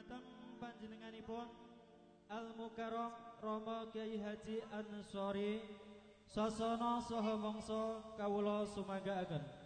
Dumateng panjenenganipun Al Mukarram Rama Kyai Haji Ansori Sasana saha mangsa kawula sumanggaaken.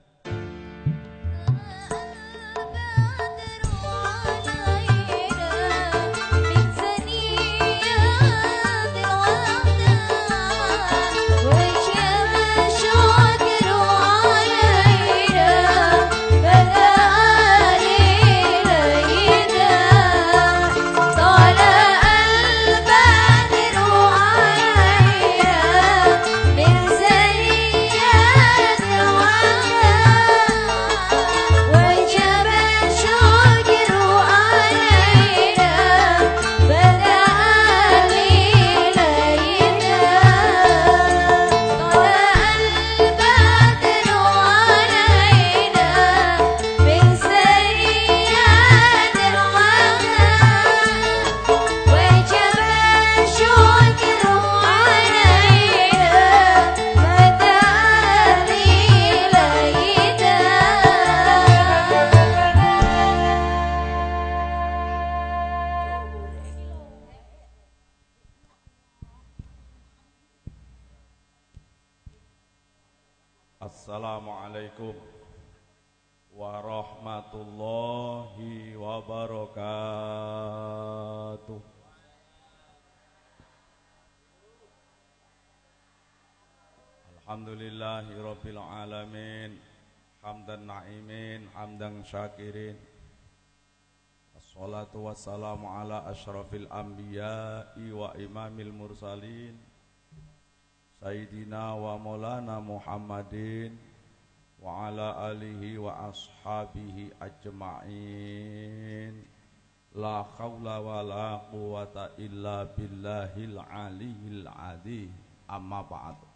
Hamdan syakirin. Assalatu wassalamu ala asyrafil anbiya'i wa imamil mursalin. Sayyidina wa maulana Muhammadin wa ala alihi wa ashabihi ajma'in. La khawla wa la quwata illa billahil aliyil adi amma ba'du.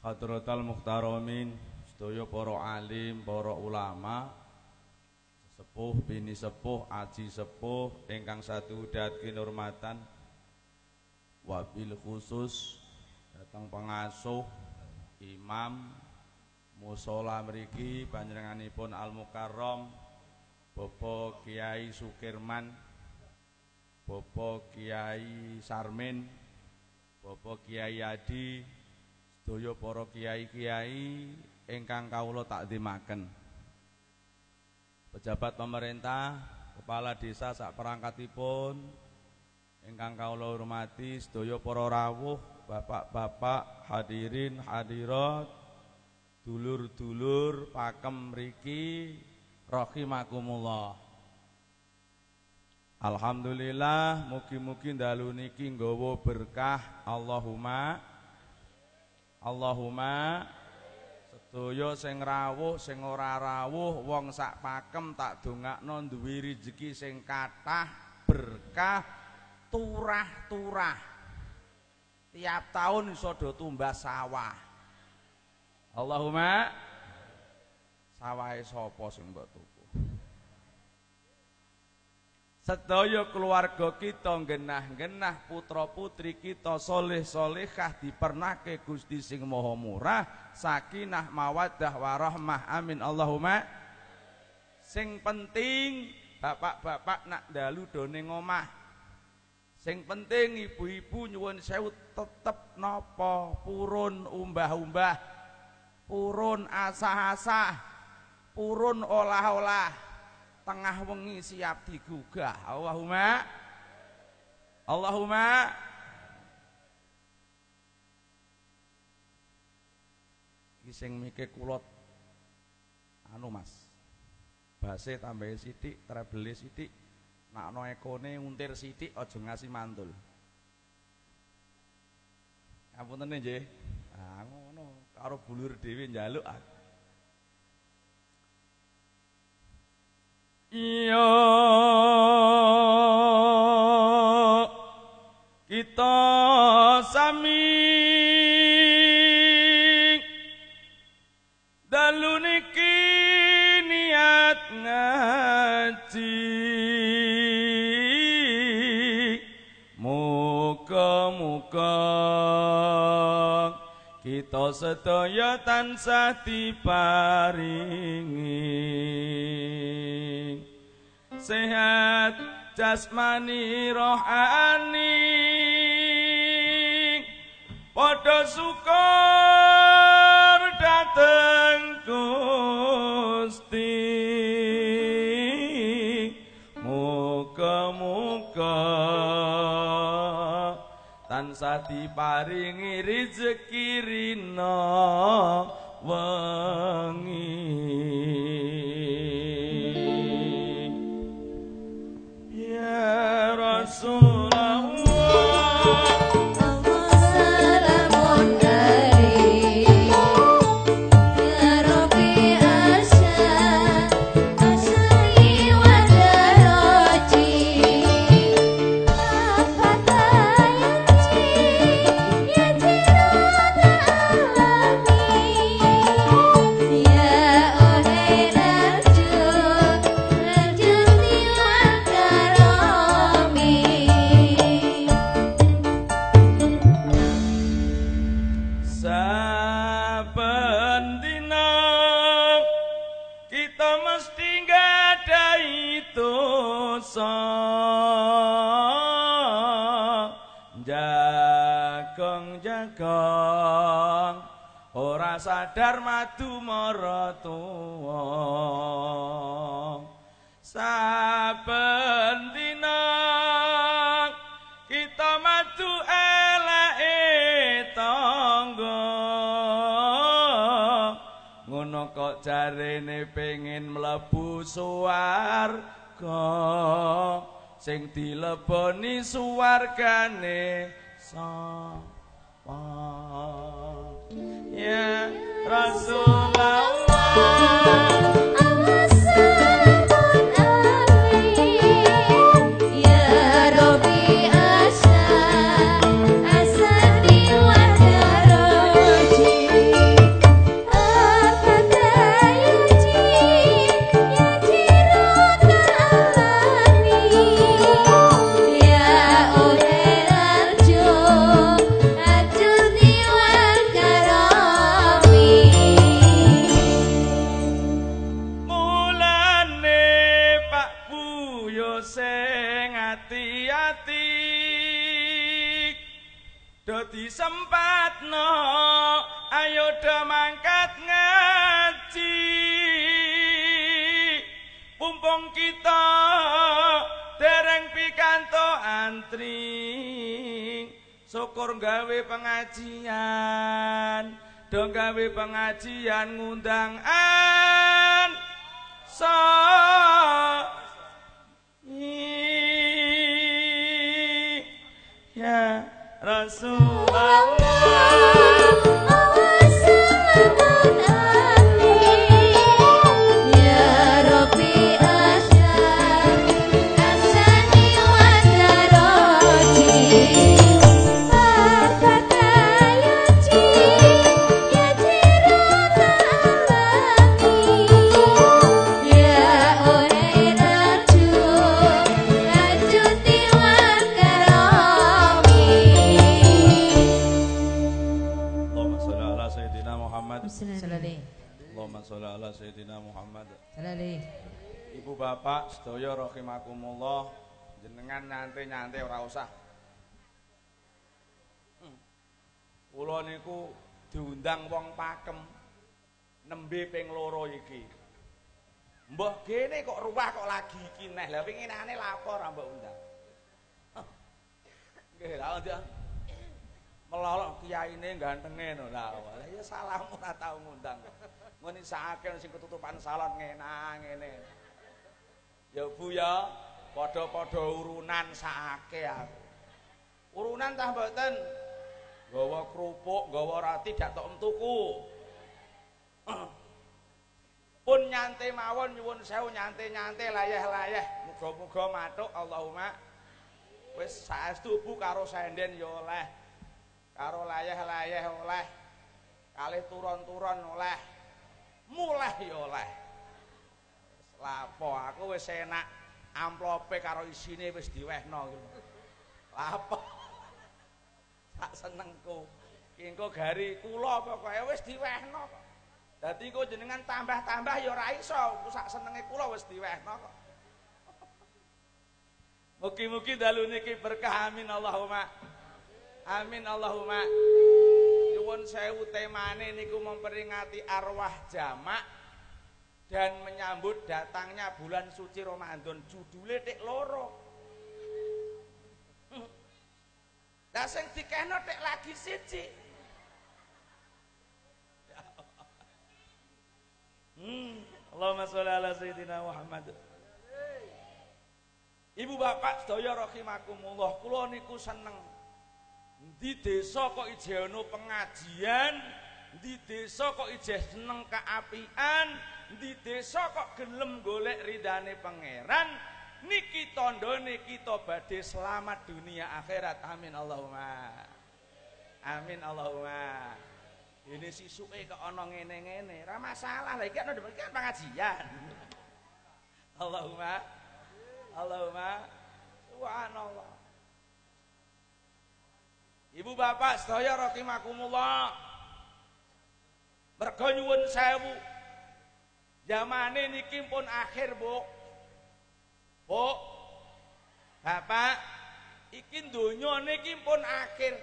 Hadratal muhtaramin sedaya para alim, para ulama sepuh bini sepuh aji sepuh ingkang satu datki hormatan wabil khusus datang pengasuh imam musola mriki panjenenganipun Al Mukarram Bapak Kiai Sukirman Bapak Kiai Sarmin Bapak Kiai Adi sedaya para kiai-kiai ingkang kawula takzimaken pejabat pemerintah kepala desa sak perangkatipun ingkang kawula hormati sedaya para rawuh bapak-bapak hadirin hadirat dulur-dulur pakem mriki rahimakumullah. Alhamdulillah mugi-mugi dalu niki nggawa berkah. Allahumma Allahumma sedaya sing rawuh sing ora rawuh wong sak pakem tak dongakno duwe rezeki sing kathah berkah turah-turah. Tiap tahun iso do tumbas sawah. Allahumma sawahe sapa sing mbok Sedaya keluarga kita genah-genah putra putri kita soleh solehah dipernake Gusti sing Maha Murah sakinah mawaddah warahmah. Amin. Allahumma. Sing penting bapak-bapak nak dalu done ngomah. Sing penting ibu-ibu nyuwun sewu tetep napa? Purun umbah-umbah. Purun asah-asah. Purun olah-olah tengah wengi siap digugah. Allahumma Allahumma. Iki sing mikir kulot. Anu Mas? Base tambahin sithik treble sithik. Nak no ekone nguntir sithik aja ngasih mantul. Ngapunten nggih. Ah ngono. Karo bulur dhewe njaluk ah. Iya. Kita sami dalu niki niat ngaji. Muga-muga kita sedaya tansah diparingi sehat jasmani rohani. Padha syukur dateng Gusti. Muga-muga tansah diparingi rezeki rina wengi mlebu suwarga sing dileboni suwargane sapa? Ya Rasulullah pengajian ngundang bapak sedaya rahimakumullah jenengan nyantai-nyantai ora usah. Hmm. Kula niku diundang wong pakem nembe ping loro iki. Mbah gene kok ruwah kok lagi iki neh. Lah winginane lapor mbok undang. Nggih, onda. Melolok kiyaine gantenge no lah. Ya salam ora tau ngundang. Ngene sakake sing ketutupan salon ngenang ngene. Ya Bu ya, padha-padha urunan sakake aku. Urunan tah mboten. Gawa kerupuk, gawa roti dak tok tuku. Pun nyante mawon nyuwun sewu nyante-nyante layeh-layeh. Muga-muga matuk Allahumma. Wis saestu Bu karo senden ya oleh. Karo layeh-layeh oleh. Kalih turon-turon oleh. Muleh ya oleh. Lapo aku wis enak amplope karo isine wis diwehno gitu. Lapo. Sak senengku. Engko gari kula pokoke wis diwehno kok. Dadi engko jenengan tambah-tambah ya ora iso, sak senenge kula wis diwehno kok. Mugi-mugi dalu niki berkah amin Allahumma. Amin Allahumma. Nyuwun sewu temane niku memperingati arwah jamak dan menyambut datangnya bulan suci Ramadan. Judule tik loro. Lah sing dikehno tik lagi siji. Hmm. Allahumma sholli ala sayyidina Muhammad. Ibu bapak sedaya rahimakumullah, kula niku seneng. Di desa kok ije ana pengajian, di desa kok ije seneng keapian, di desa kok gelem golek ridane pangeran, niki tandane kita badhe selamat dunia akhirat. Amin Allahumma. Amin Allahumma. Ini sisuke kok ana ngene-ngene, ora masalah. Lah iki ana kan pengajian. Allahumma Allahumma subhanallah. Ibu bapak sedaya rahimakumullah. Mergo nyuwun sewu. Zamane niki pun akhir, Bu. Bu. Bapak, iki donya niki pun akhir.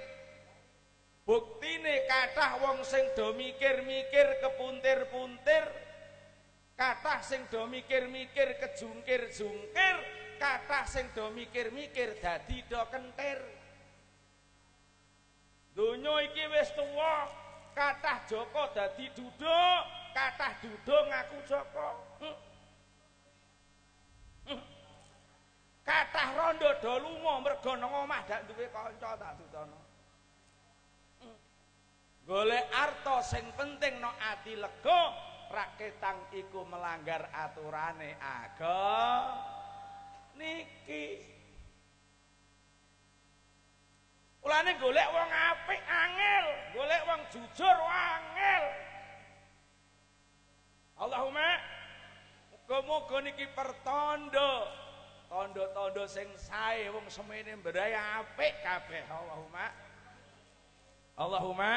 Buktine kathah wong sing do mikir-mikir kepuntir-puntir, kathah sing do mikir-mikir kejungkir-jungkir, kathah sing do mikir-mikir dadi do kentir. Donya iki wis tuwa, kathah Joko dadi duduk, kathah duduk ngaku Joko. Hmm. Hmm. Kathah rondo do lunga mergo nang omah dak duwe kanca tak dudono. golek arto sing penting no ati lega raketang iku melanggar aturane aga niki ulane golek wong apik angel golek wong jujur angel Allahumma muga-muga niki pertondo tondo-tondo sing sae wong semene mbedaya apik kabeh Allahumma Allahumma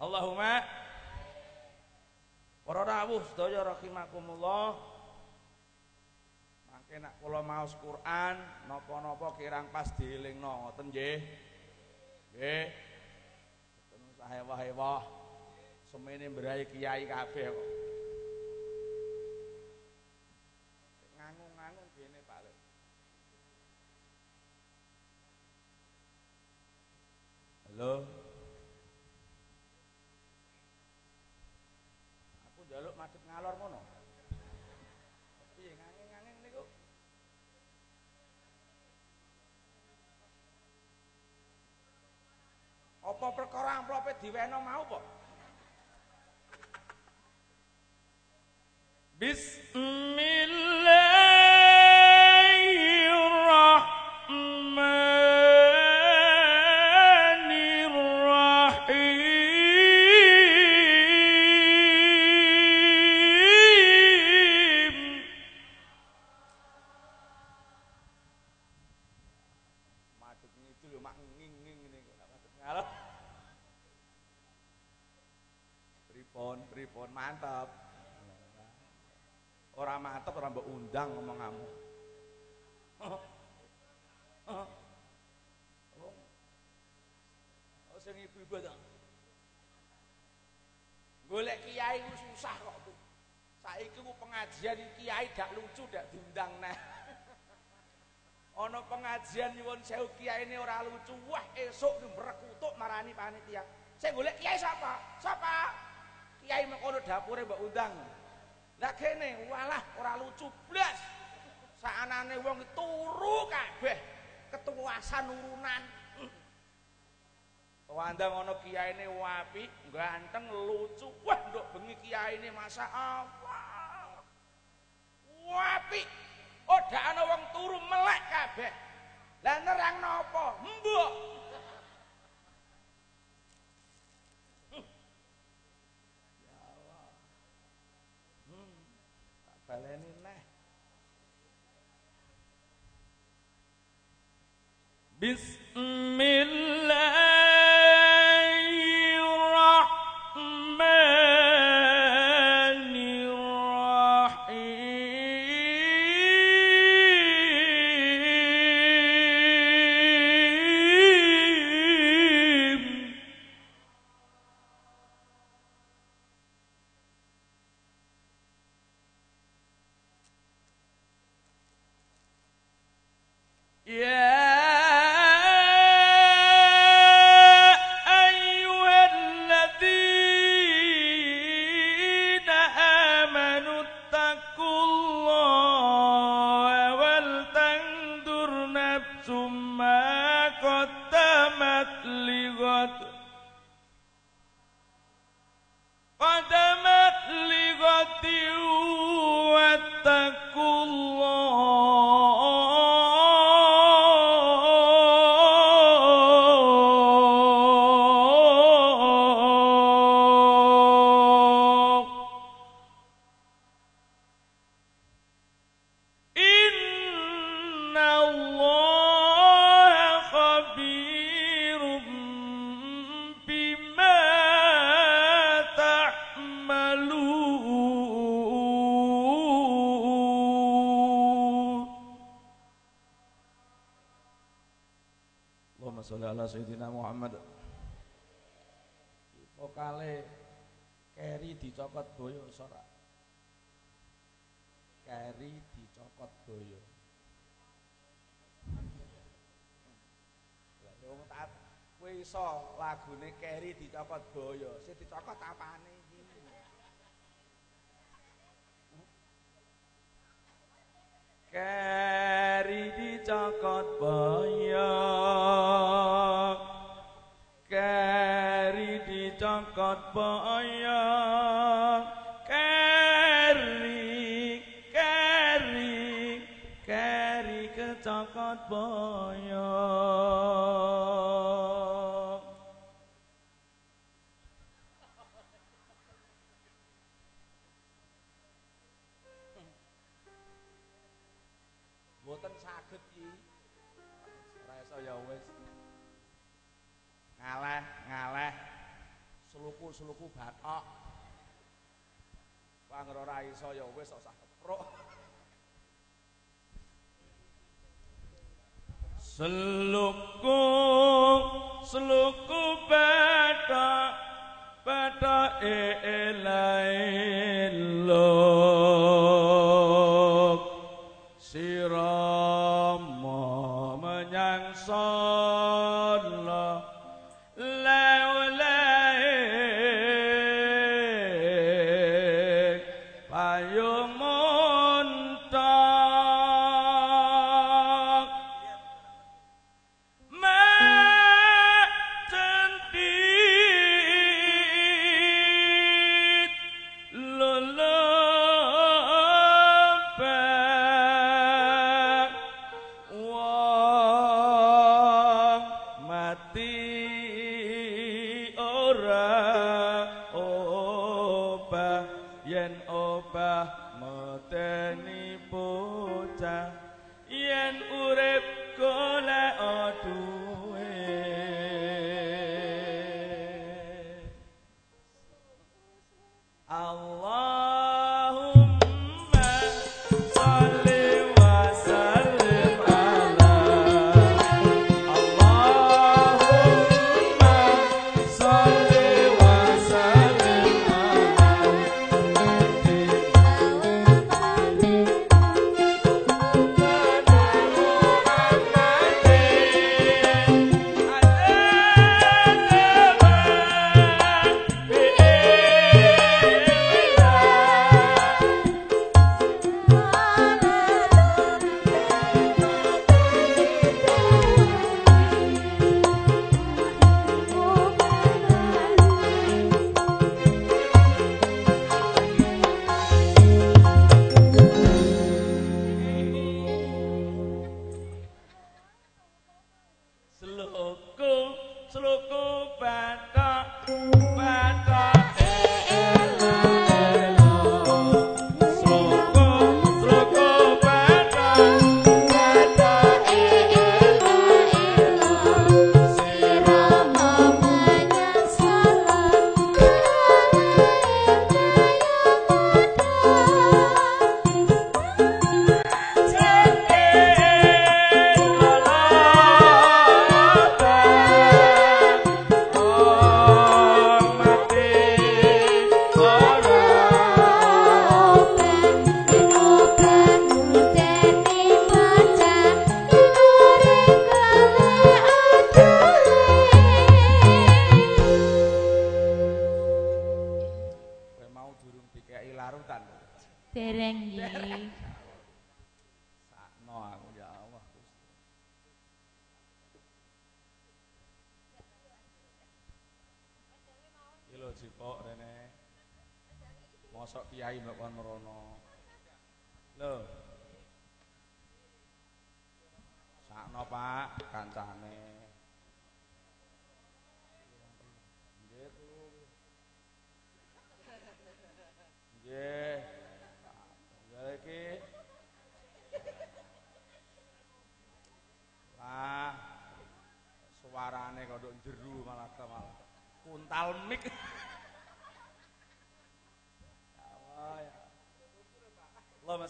Allahumma Para rawuh sedaya rahimakumullah. Mangke nek kula maos Quran napa-napa kirang pas dielingno ngoten nggih. Nggih. Boten usah hewah-hewah. Semene mbrai kiai kabeh kok. Ngangung-ngangung dene Lek. Halo. Aku njaluk madhep ngalor ngono. Piye nganging-nganging niku? Apa perkara amplope diweno mau apa? بسم الله. Kiai ku susah kok, Bu. Saiki ku pengajian kiai dak lucu dak diundang neh. Ana pengajian nyuwun sewu kiai ini ora lucu. Wah, esuk mrekutuk marani panitia. Sing golek kiai sapa? Sapa? Kiai mengkono dapure mbok undang. Lah kene walah ora lucu blas. Saanane wong turu kabeh ketuasan urunan. Wandang ana kiyaine wapi, ganteng, lucu. Wah, nduk bengi kiyaine masa Allah. Wapi. Oh, dak ana wong turu melek kabeh. Lah nerang napa? Mbok. Ya Allah. Hmm. Tak baleni neh. Bismillahirrahmanirrahim dicokot boyo. Sing dicokot saya wis usah keprok.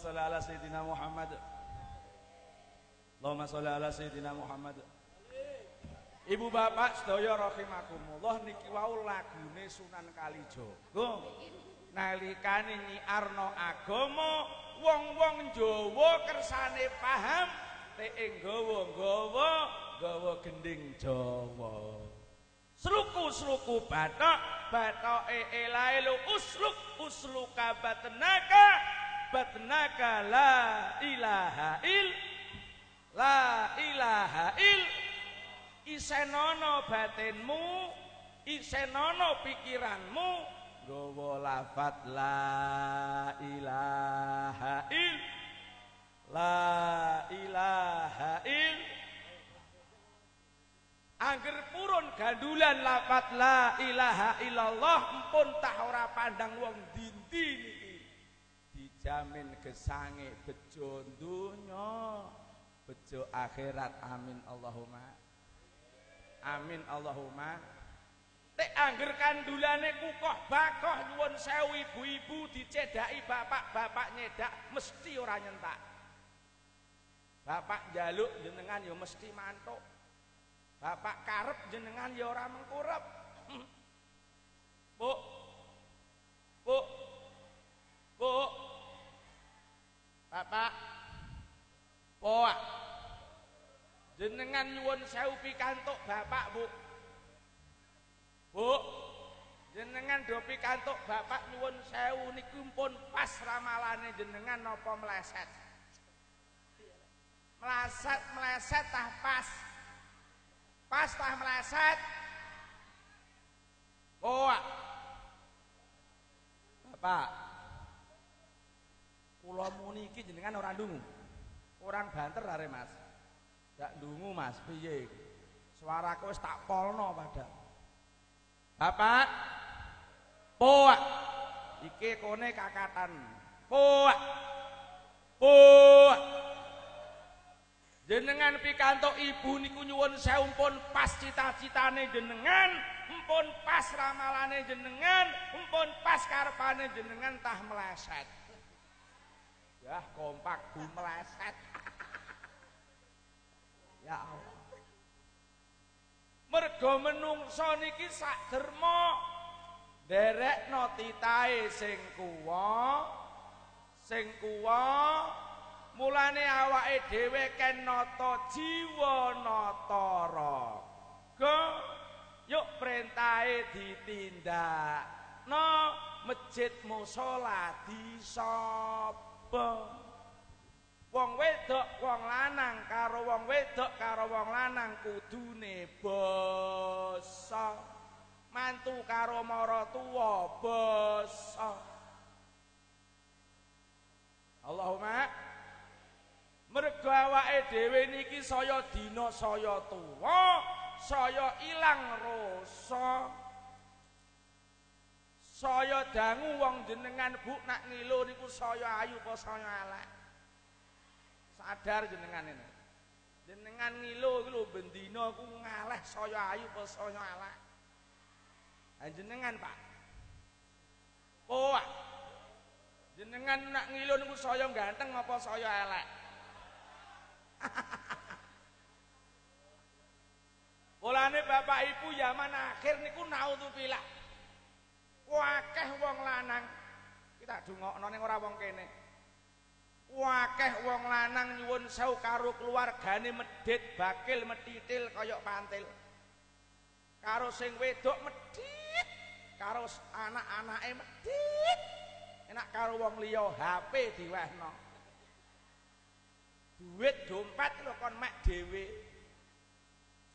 صل على سيدنا محمد اللهم صل على سيدنا محمد Ibu bapak sedaya rahimakumullah niki wau lagune Sunan Kalijaga. Nalikane nyiarno agama, wong-wong Jawa kersane paham, teke nggawa-nggawa, nggawa gending Jawa. Sruku-sruku batok, batoke elae lu usluk usluka batenaka batnaka la ilaha il la ilaha il. Isenono batinmu isenono pikiranmu. Gawa lafat la ilaha il la ilaha il. Angger purun gandulan lafat la ilaha illallah empun tah ora pandang wong dindi niki dijamin gesange bejo donya bejo akhirat amin Allahumma amin Allahumma Tek angger kandulane kukoh bakoh nyuwun sewu ibu-ibu dicedaki bapak-bapak nyedak mesti ora nyentak. Bapak jaluk jenengan ya mesti mantuk. Bapak karep jenengan ya ora mengkurep. Bu. Bu. Bu. Bapak. Poak. Jenengan nyuwun sewu pikantuk Bapak, Bu. Bu, jenengan do pikantuk Bapak nyuwun sewu niku pun pas ramalane jenengan napa meleset. Meleset, meleset tah pas. Pas tah meleset. Boa. Bapak. Kula muni iki jenengan ora ndungu. Orang banter are Mas. Dak ndungu Mas, piye? Suaraku wis tak polno padahal. Bapak. Poak. Iki kone kakatan. Poak. Poak. Jenengan pikantuk ibu niku nyuwun seumpun pas cita-citane jenengan, empun pas ramalane jenengan, empun pas karepane jenengan tah meleset. Ya kompak bu meleset. Ya Allah. Mergo menungso niki sak derma derekno titahe sing kuwa sing kuwa mulane awake dhewe ken nata jiwa nata raga yuk perintahe ditindak no masjid musala wong wedok wong lanang karo wong wedok karo wong lanang kudune basa. Mantu karo maratuwa basa. Allahumma mergo awake dhewe niki saya dina saya tuwa saya ilang rasa saya dangu wong jenengan bu nak ngilu niku saya ayu apa saya elek? Sadar jenengan ini. Jenengan ngilu iku lho bendina ku ngaleh saya ayu apa saya elek? Jenengan Pak. Poak jenengan nak ngilu niku saya ganteng apa saya elek? Mulane Bapak Ibu zaman akhir niku naudzubillah. Wakeh wong lanang kita dungokno ning ora wong kene. Wakeh wong lanang nyuwun sewu karo keluargane medhit bakil metitil kaya pantil. Karo sing wedok medhit, karo anak-anake medhit. Enak karo wong liya HP diwehno. Duit dompet lho kon mek dhewe.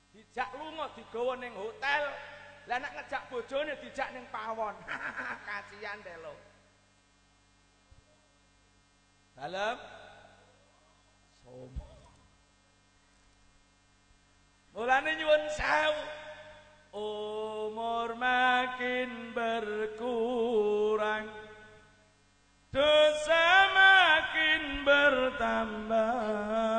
Dijak lunga digawa ning hotel. Lah nek ngejak bojone dijak ning pawon. Kasihan deh lo. Dalam sombong. Mulane nyuwun sewu. Umur makin berkurang. Dosa makin bertambah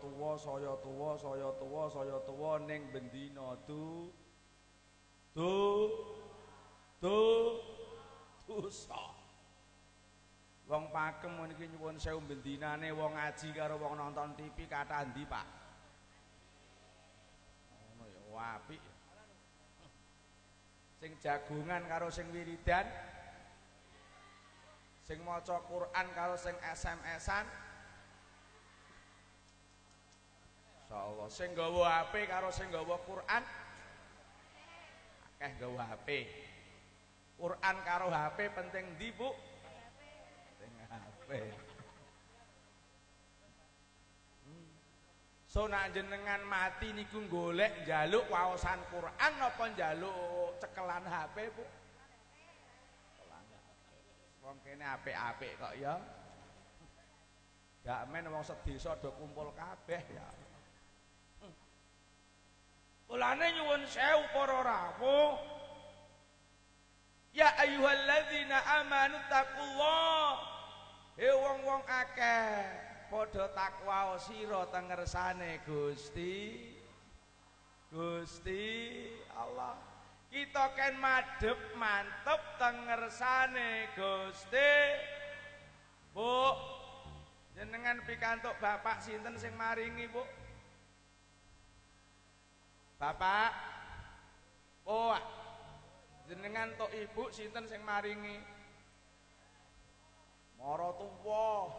tuwa saya tuwa saya tuwa saya tuwa ning bendina du du du dosa. Wong pakem niki nyuwun sewu bendinane wong ngaji karo wong nonton TV kathah ndi Pak? Ngono ya apik Sing jagungan karo sing wiridan sing maca Quran karo sing SMS-an Insyaallah sing HP karo sing nggawa Quran akeh nggawa HP Quran karo HP penting ndi Bu penting HP Hmm. So nak jenengan mati niku golek njaluk waosan Quran apa njaluk cekelan HP Bu Wong kene apik-apik kok ya. Gak men wong sedesa do kumpul kabeh ya. Mulane nyuwun sewu para rawuh. Ya ayyuhalladzina amanu taqullah. He wong-wong akeh padha takwa sira teng ngersane Gusti. Gusti Allah. Kita ken madhep mantep teng ngersane Gusti. Bu, jenengan pikantuk bapak sinten sing maringi, Bu? Bapak. Oh, jenengan tok ibu sinten sing maringi? Mara tuwa.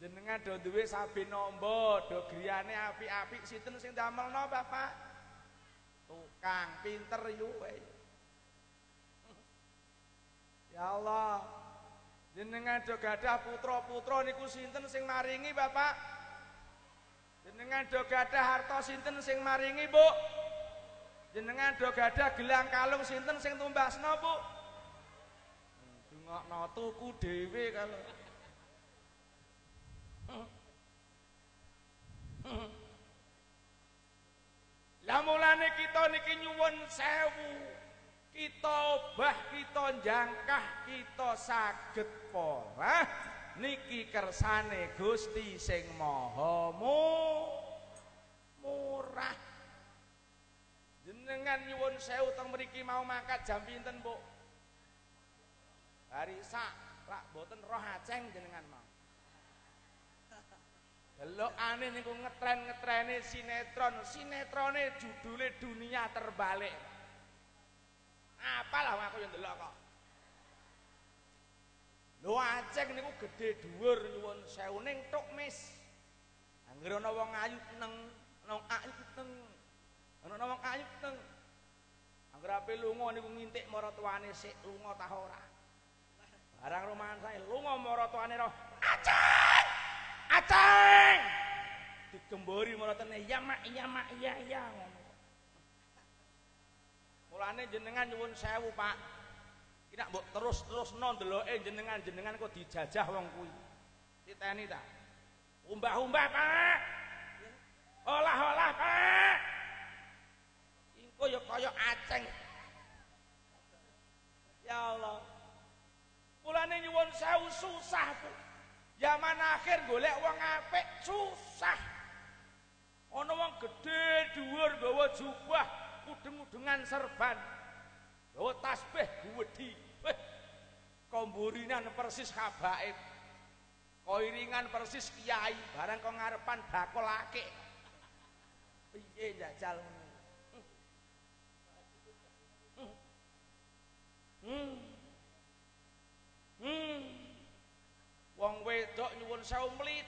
Jenengan do duwe saben nombo, do griyane apik-apik sinten sing damelno, Bapak? Tukang pinter yu we. Ya Allah. Jenengan do gadah putra-putra niku sinten sing maringi, Bapak? Jenengan do gadah harta sinten sing maringi, Bu? Jenengan do gadah gelang kalung sinten sing tumbasno, Bu? Dungokno tuku dhewe kalau. Lah mulane kita niki nyuwun sewu. Kita obah, kita jangkah, kita saged porah niki kersane Gusti sing Maha murah. Jenengan nyuwun sewu teng mriki mau mangkat jam pinten, Bu? Hari sak, lak boten roh aceng jenengan mau. Delokane niku ngetren-ngetrene sinetron, sinetrone judule dunia terbalik. Apalah aku yang delok kok. Lho Aceh niku gede dhuwur nyuwun sewu ning tok mis. Angger ana wong ayu neng, ana ayu neng. Ana wong ayu neng. Angger ape lunga niku ngintik maratuwane sik lunga ta ora. Barang rumahan saya lunga maratuwane roh. Aceh! Aceng. Digembori marotene ya mak iya mak iya ngono. Mulane jenengan nyuwun sewu, Pak. Ki nak mbok terus-terusno ndeloke jenengan-jenengan kok dijajah wong kuwi. Titeni ta. Umbah-umbah, Pak. Olah-olah, Pak. Engko ya kaya aceng. Ya Allah. Mulane nyuwun sewu susah, Bu. Zaman akhir golek wong apik susah. Ana wong gedhe dhuwur nggawa jubah, udeng-udengan serban. Nggawa tasbih gwedhi. Weh. Komburinan persis habaib. Koiringan persis kiai, barang kok ngarepan bakul akik. Piye jajal ngono? Hmm. Hmm. Wong wedok nyuwun sewu mlitit.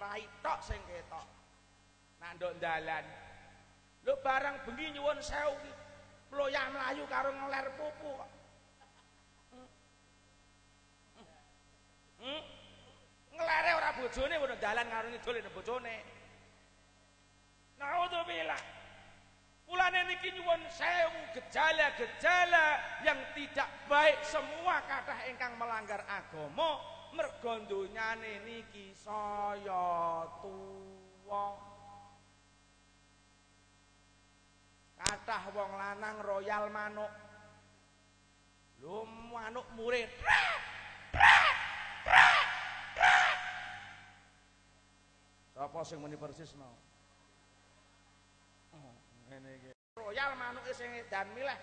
Rai tok sing ketok. Nak ndok dalan. Lho barang bengi nyuwun sewu mloyah mlayu karo ngeler pupu kok. Hmm. Ngelere ora bojone ngono dalan karo ngidul bojone. Naudzubillah. Mulane niki nyuwun sewu gejala-gejala yang tidak baik semua kathah ingkang melanggar agama mergo donyane niki saya tuwa. Kathah wong lanang royal manuk. Lho manuk murid. Sapa sing muni persis mau? Oh, ngene iki. Royal manuke sing edan milih.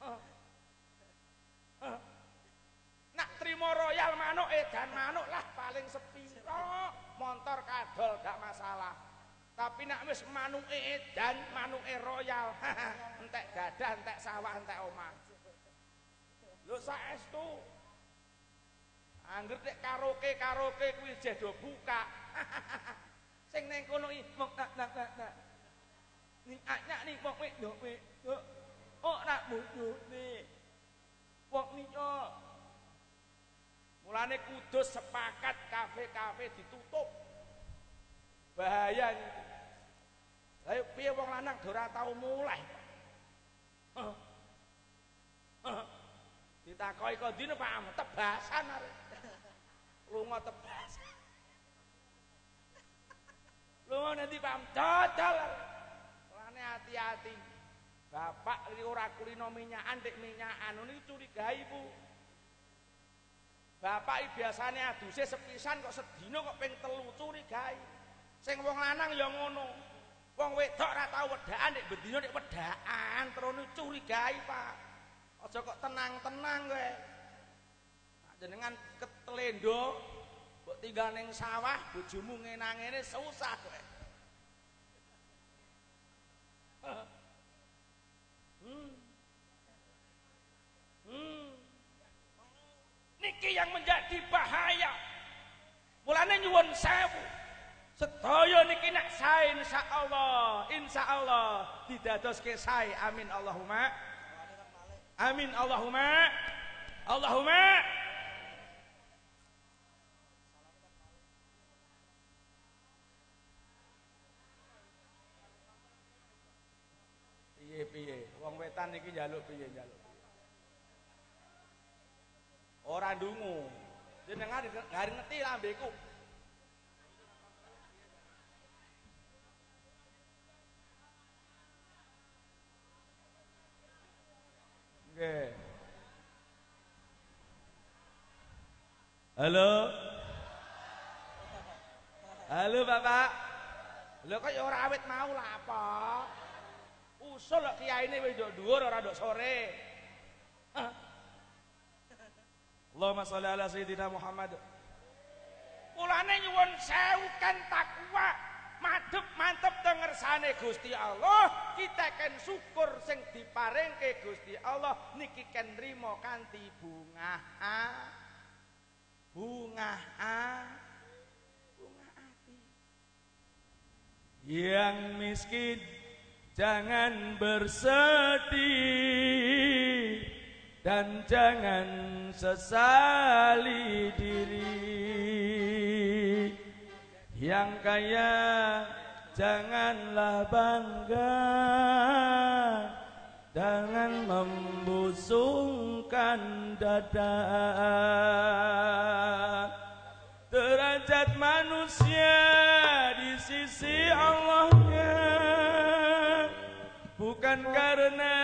Oh. Oh. Nak trimo royal manuk edan manuk lah paling sepiro. Montor kadol gak masalah. Tapi nak wis manuke edan, manuke royal, entek dadah, entek sawah, entek omah. Lho saestu. Angger nek karaoke karaoke kuwi jeh do buka. Sing ning kono mok nak nak nak. Ning aknya ning mok wek do wek. Oh nak bujuk ni. Wong niyo. Mulane kudus sepakat kafe-kafe ditutup. Bahaya. Ayo piye wong lanang ora tau mulai. Ditakoki kok dino Pak Am tebasan arek. Lunga tebasan. Lunga nanti Pak Am dodol. Mulane hati-hati. Bapak iki ora kulino minyakan dik minyakan niku curigai Bu. Bapak iki biasane aduse sepisan kok sedina kok ping telu curigai. Sing wong lanang ya ngono. Wong wedok ora tau wedakan nek bendina nek wedakan terus curigai, Pak. Aja kok tenang-tenang kowe. Jenengan ketelendo mbok tinggal ning sawah bojomu ngenang-ngene susah kowe. Hmm. Hmm. Niki yang menjadi bahaya. Mulane nyuwun sewu. Sedaya niki nek sae insyaallah, insyaallah didadoske sae. Amin Allahumma. Amin Allahumma. Allahumma. Piye piye? Wong wetan niki njaluk piye njaluk. Ora ndungu. Jenengan ngerti lambeku. Nggih. Halo. Halo Bapak. Lho kok ya ora awet mau lah apa? Usul kok kiyaine wis nduk dhuwur ora nduk sore. Allahumma sholli ala sayyidina Muhammad. Mulane nyuwun sewu kan takwa madhep mantep dengersane Gusti Allah. Kita ken syukur sing diparingke Gusti Allah. Niki ken nrimo kanthi bungah a bungah a bungah ati. Yang miskin jangan bersedih dan jangan sesali diri yang kaya janganlah bangga. Jangan membusungkan dada. Derajat manusia di sisi Allahnya. Bukan karena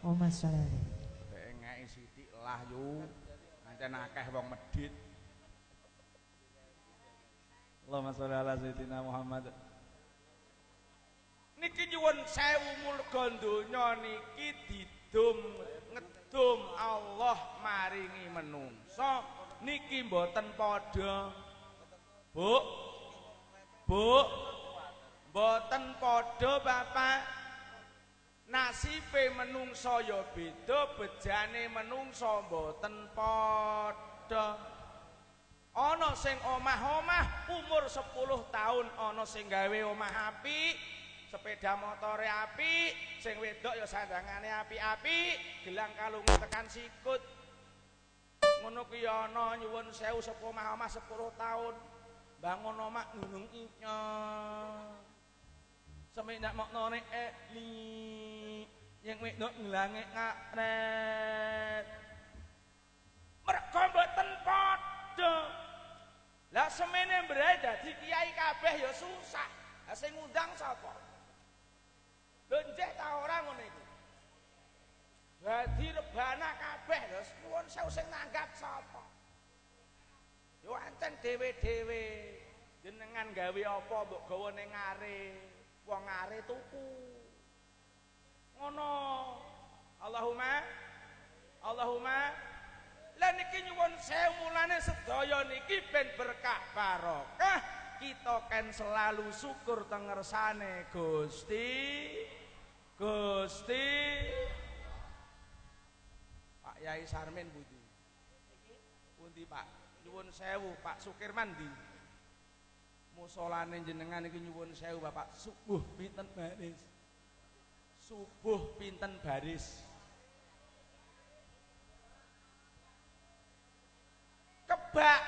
Allahumma sholli alaihi. Dhek ngeki sithik lah yu. Ancen akeh wong medhit. Allahumma sholli ala sayyidina Muhammad. Niki nyuwun sewu mulga donya niki didum ngedum Allah maringi menungso niki mboten padha. Bu. Bu. Mboten padha Bapak nasibe menungso ya beda bejane menungso mboten padha. Ana sing omah-omah umur 10 tahun ana sing gawe omah apik sepeda motore apik sing wedok ya sandangane apik-apik gelang kalung tekan sikut. Ngono kuwi ana nyuwun sewu sapa omah-omah 10 tahun. Bangun omah gunung inya Sampai nak makna nek ekli yang wedok ngelange ngakret. Mereka mboten padha. Lah semene mbere dadi kiai kabeh ya susah. Lah sing ngundang sapa? Lho njeh ta ora ngono iku. Dadi rebana kabeh lho nuwun sewu sing nanggap sapa? Yo ancen dhewe-dhewe. Jenengan gawe apa mbok gawa ning ngare? Wong ngare tuku. Ngono. Allahumma Allahumma. Lah niki nyuwun sewu mulane sedaya niki ben berkah barokah. Kita kan selalu syukur tengersane Gusti. Gusti. Pak Yai Sarmin Budi Pundi Pak? Nyuwun sewu Pak Sukirman di musolane jenengan iki nyuwun sewu Bapak. Subuh pinten baris? Subuh pinten baris? Kebak.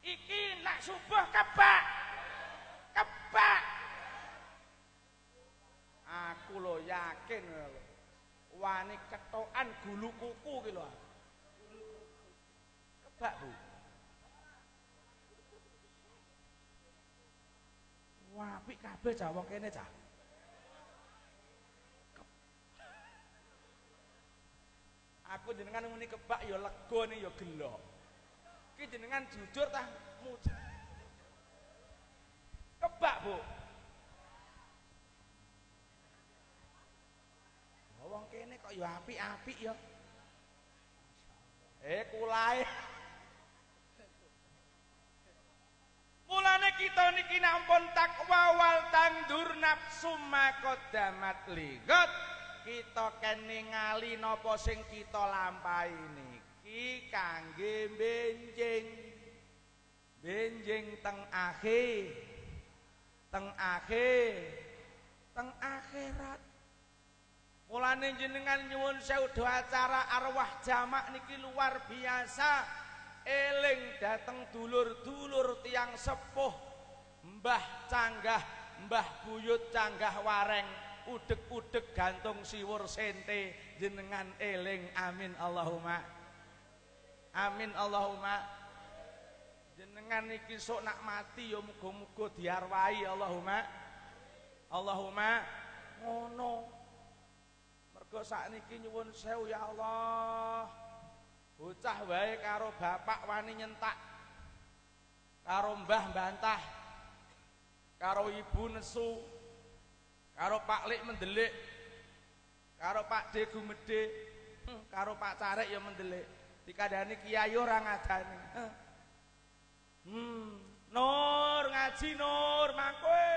Iki nak subuh kebak. Kebak. Aku lo yakin lho wani ketokan gulu kuku ki lho kebak Bu Wah, apik kabeh cah wong kene cah. Aku jenengan muni kebak ya lega nih ya gelo. Ki jenengan jujur tah muja. Kebak, Bu. Wong kene kok ya apik-apik ya. Eh kulae. Mulane kita niki nampun takwa wal tandur nafsu makodamat ligot. Kita ken ningali napa sing kita lampahi niki kangge benjing. Benjing teng akhir. Teng akhir. Teng akhirat. Mulane jenengan nyuwun sewu acara arwah jamak niki luar biasa. Eling dateng dulur-dulur tiang sepuh. Mbah Canggah Mbah Buyut Canggah Wareng. Udek-udek gantung siwur sente jenengan eling. Amin Allahumma. Amin Allahumma. Jenengan iki sok nak mati ya muga-muga diarwahi Allahumma. Allahumma. Ngono. Mergo sakniki nyuwun sewu ya Allah Bocah wae karo bapak wani nyentak. Karo mbah bantah. Karo ibu nesu. Karo Pak Lik mendelik. Karo Pak D gumedhe. Hmm, karo Pak Carek ya mendelik. Dikandani kiai ora ngadani. Hmm, Nur ngaji Nur mangkowe.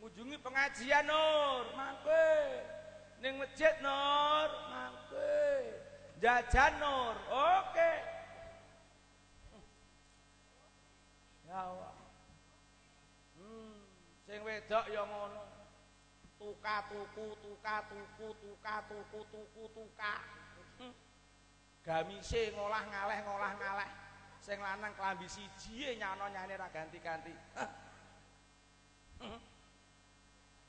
Ngunjungi pengajian Nur mangkowe. Ning masjid Nur. Jajan Nur. Oke. Ya Allah. Hmm, sing wedok ya ngono. Tuka tuku, tuka tuku, tuka tuku, tuku tuka. Hmm. Gamise ngolah ngaleh ngolah ngaleh. Sing lanang klambi siji nyano nyane ra ganti-ganti. Hmm.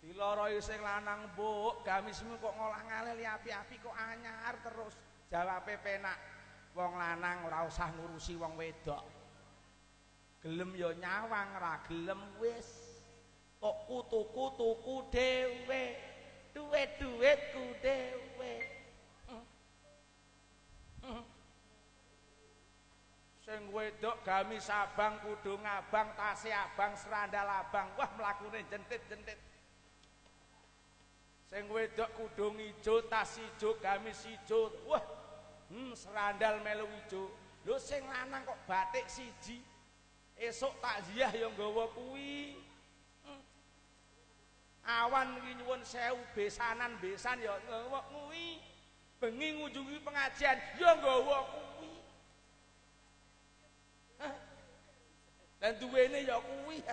Diloroi sing lanang, "Mbok, gamismu kok ngolah ngaleh api-api kok anyar terus." Jawabe penak. Wong lanang ora usah ngurusi wong wedok. Gelem ya nyawang, ra gelem wis. Kok tuku tuku dhewe. Duit-duitku dhewe. Hmm. Hmm. Sing wedok gamis abang, kudu ngabang, tase abang, serandal abang. Wah, mlakune jentit-jentit. Sing wedok kudung ijo, tas ijo, gamis ijo. Wah, hmm, serandal melu ijo. Lho sing lanang kok batik siji. Esuk takziah ya nggawa kuwi. Hmm. Awan iki nyuwun sewu besanan besan ya nggawa kuwi. Bengi ngunjungi pengajian ya nggawa kuwi. Dan duwene ya kuwi.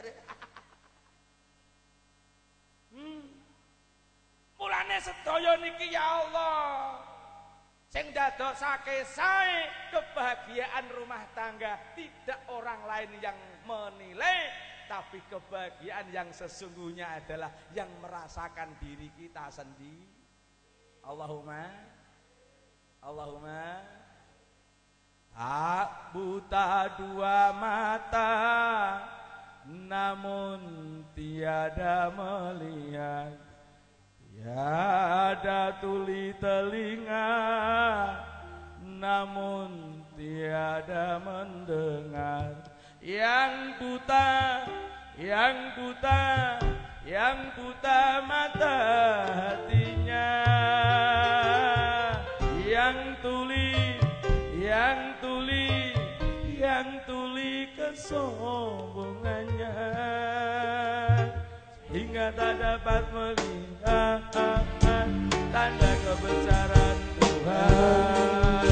hmm. Mulane sedaya niki ya Allah. Sing dadosake sae kebahagiaan rumah tangga tidak orang lain yang menilai tapi kebahagiaan yang sesungguhnya adalah yang merasakan diri kita sendiri. Allahumma Allahumma Tak buta dua mata namun tiada melihat Tiada tuli telinga namun tiada mendengar. Yang buta yang buta yang buta mata hatinya. Yang tuli yang tuli yang tuli kesombongannya tak dapat melihat tanda kebesaran Tuhan.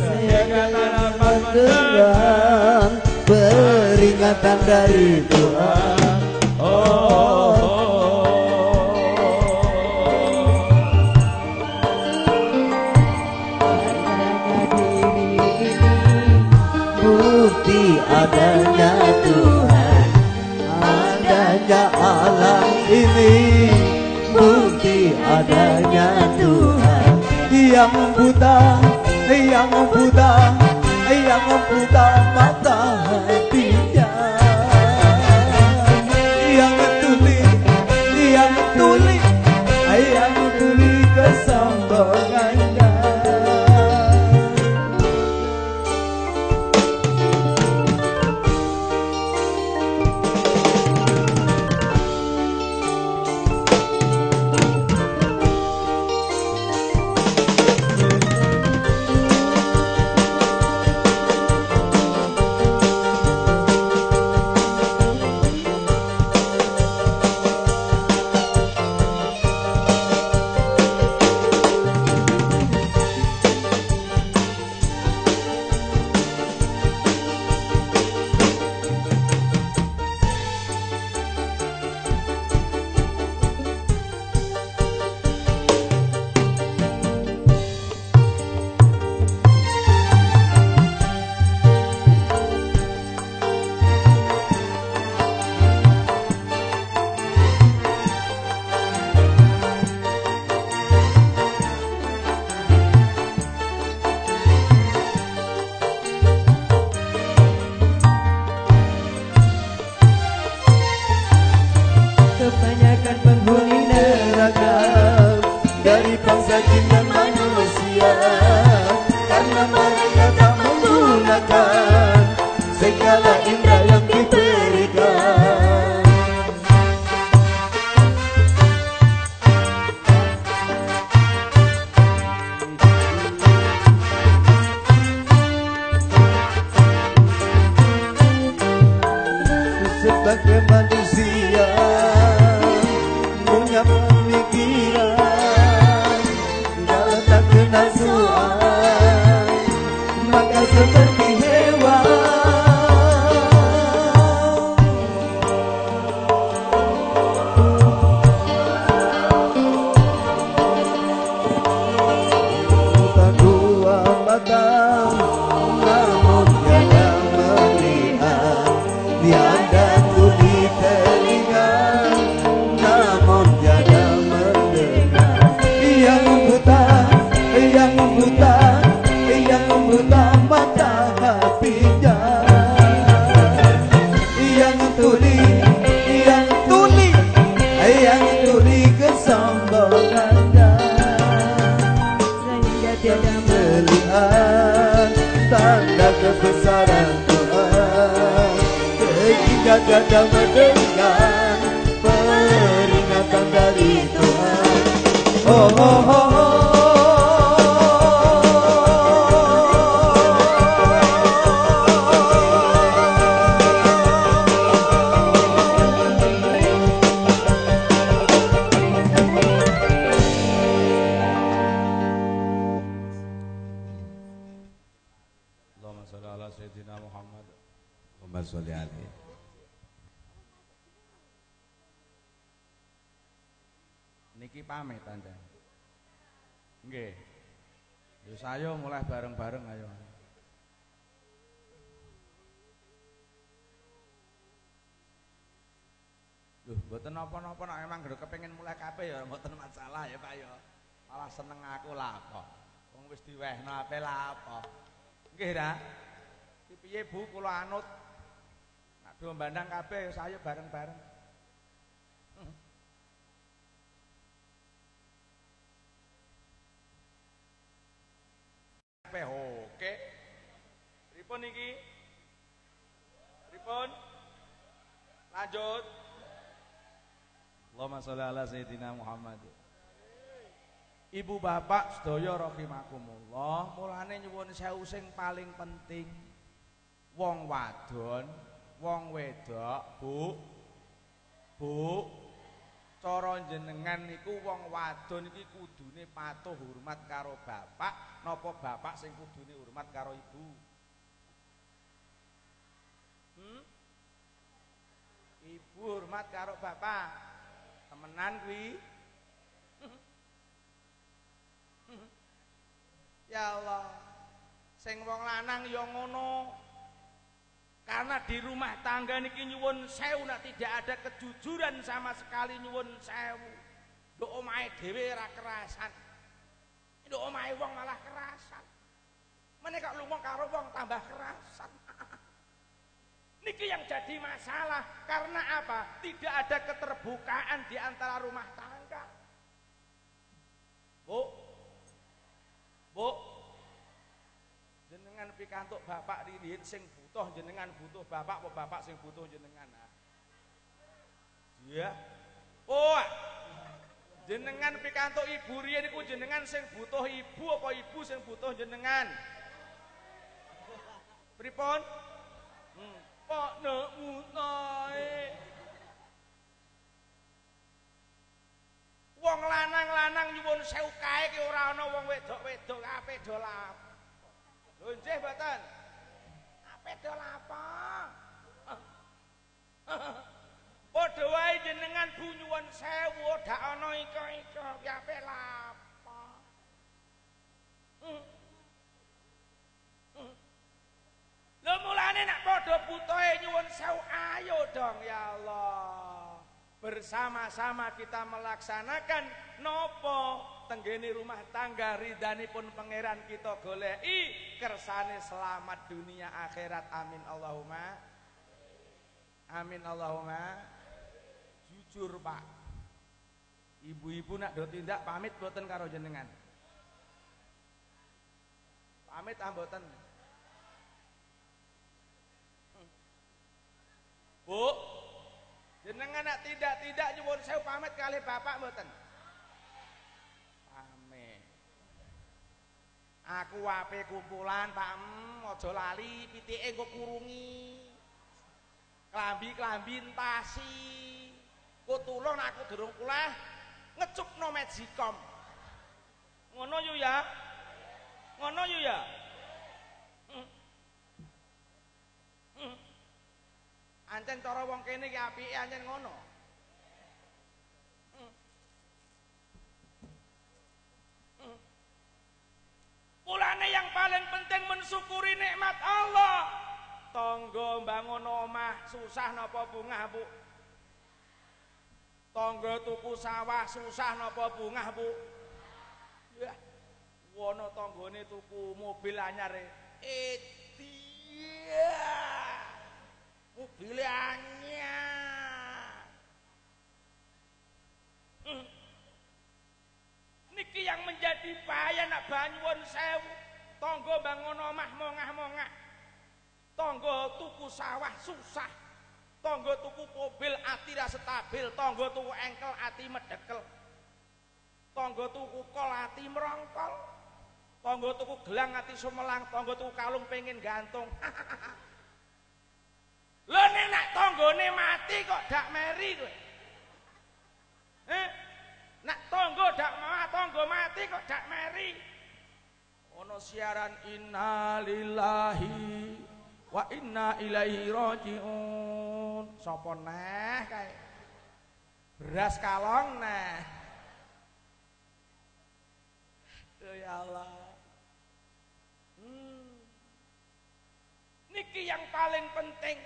Sehingga tak dapat mendengar peringatan dari Tuhan Yang buta, yang buta, yang buta mata Seneng aku lah apa. Wong wis diwehno ape lah apa. Nggih ra? Ki piye Bu kula anut. Nek do bandang kabeh ya saya bareng-bareng. Kabeh oke. Pripun iki? Pripun? Lanjut. Allahumma sholli ala sayyidina Muhammad. Ibu bapak sedaya rahimakumullah, mulane nyuwun sewu sing paling penting wong wadon, wong wedok, Bu. Bu, cara jenengan niku wong wadon iki kudune patuh hormat karo bapak, napa bapak sing kudune hormat karo ibu? Hmm? Ibu hormat karo bapak. Temenan kuwi. Ya Allah. Sing wong lanang ya ngono. Karena di rumah tangga niki nyuwun sewu nek tidak ada kejujuran sama sekali nyuwun sewu. Nduk omahe dhewe ora kerasan. Nduk omahe wong malah kerasan. Meneh kok lunga karo wong tambah kerasan. Niki yang jadi masalah karena apa? Tidak ada keterbukaan di antara rumah tangga. Bu, bu, jenengan pikantuk bapak riyin sing butuh jenengan butuh bapak apa bapak sing butuh jenengan ah? Iya. Oh, jenengan pikantuk ibu riyin iku jenengan sing butuh ibu apa ibu sing butuh jenengan? Pripun? Hmm. Kok nek mutae? Wong lanang-lanang nyuwun sewu kae ki ora ana wong wedok-wedok ape do lapo. Lho nggih mboten. Ape do lapo? Padha wae jenengan bu nyuwun sewu dak ana iko-iko ki ape lapo. Hmm. Hmm. Lho mulane nek padha butuhe nyuwun sewu ayo dong ya Allah. Bersama-sama kita melaksanakan nopo tenggene rumah tangga ridhanipun pangeran kita goleki kersane selamat dunia akhirat. Amin Allahumma. Amin Allahumma. Jujur Pak. Ibu-ibu nak do tindak pamit boten karo jenengan. Pamit ah boten. Bu jenengan nak tidak-tidak nyuwun sewu pamit kali bapak mboten pamit aku ape kumpulan Pak Em aja lali pitike engko kurungi Klambi-klambi entasi. Kutulung aku durung kuliah ngecupno Magicom. Ngono yo ya. Ngono yo ya. Hmm. Hmm. Ancen cara wong kene ki apike ancen ngono. Hmm. Hmm. Mulane yang paling penting mensyukuri nikmat Allah. Tangga bangun omah susah napa bungah, Bu? Tangga tuku sawah susah napa bungah, Bu? Ya. Wono tanggane tuku mobil anyar e. Eh. Mobil anyar. Niki yang menjadi bahaya nak banyuwun sewu. Tangga bangun omah mongah-mongah. Tangga tuku sawah susah. Tangga tuku mobil ati ra stabil, tangga tuku engkel ati medekel. Tangga tuku kol ati merongkol. Tangga tuku gelang ati sumelang, tangga tuku kalung pengen gantung. Lho nek nak tanggane mati kok dak meri kowe. Eh? Nak tangga dak mati, tangga mati kok dak meri. Ono siaran innalillahi wa inna ilaihi rajiun. Sopo neh kae? Beras kalong neh. Aduh ya Allah. Hmm. Niki yang paling penting.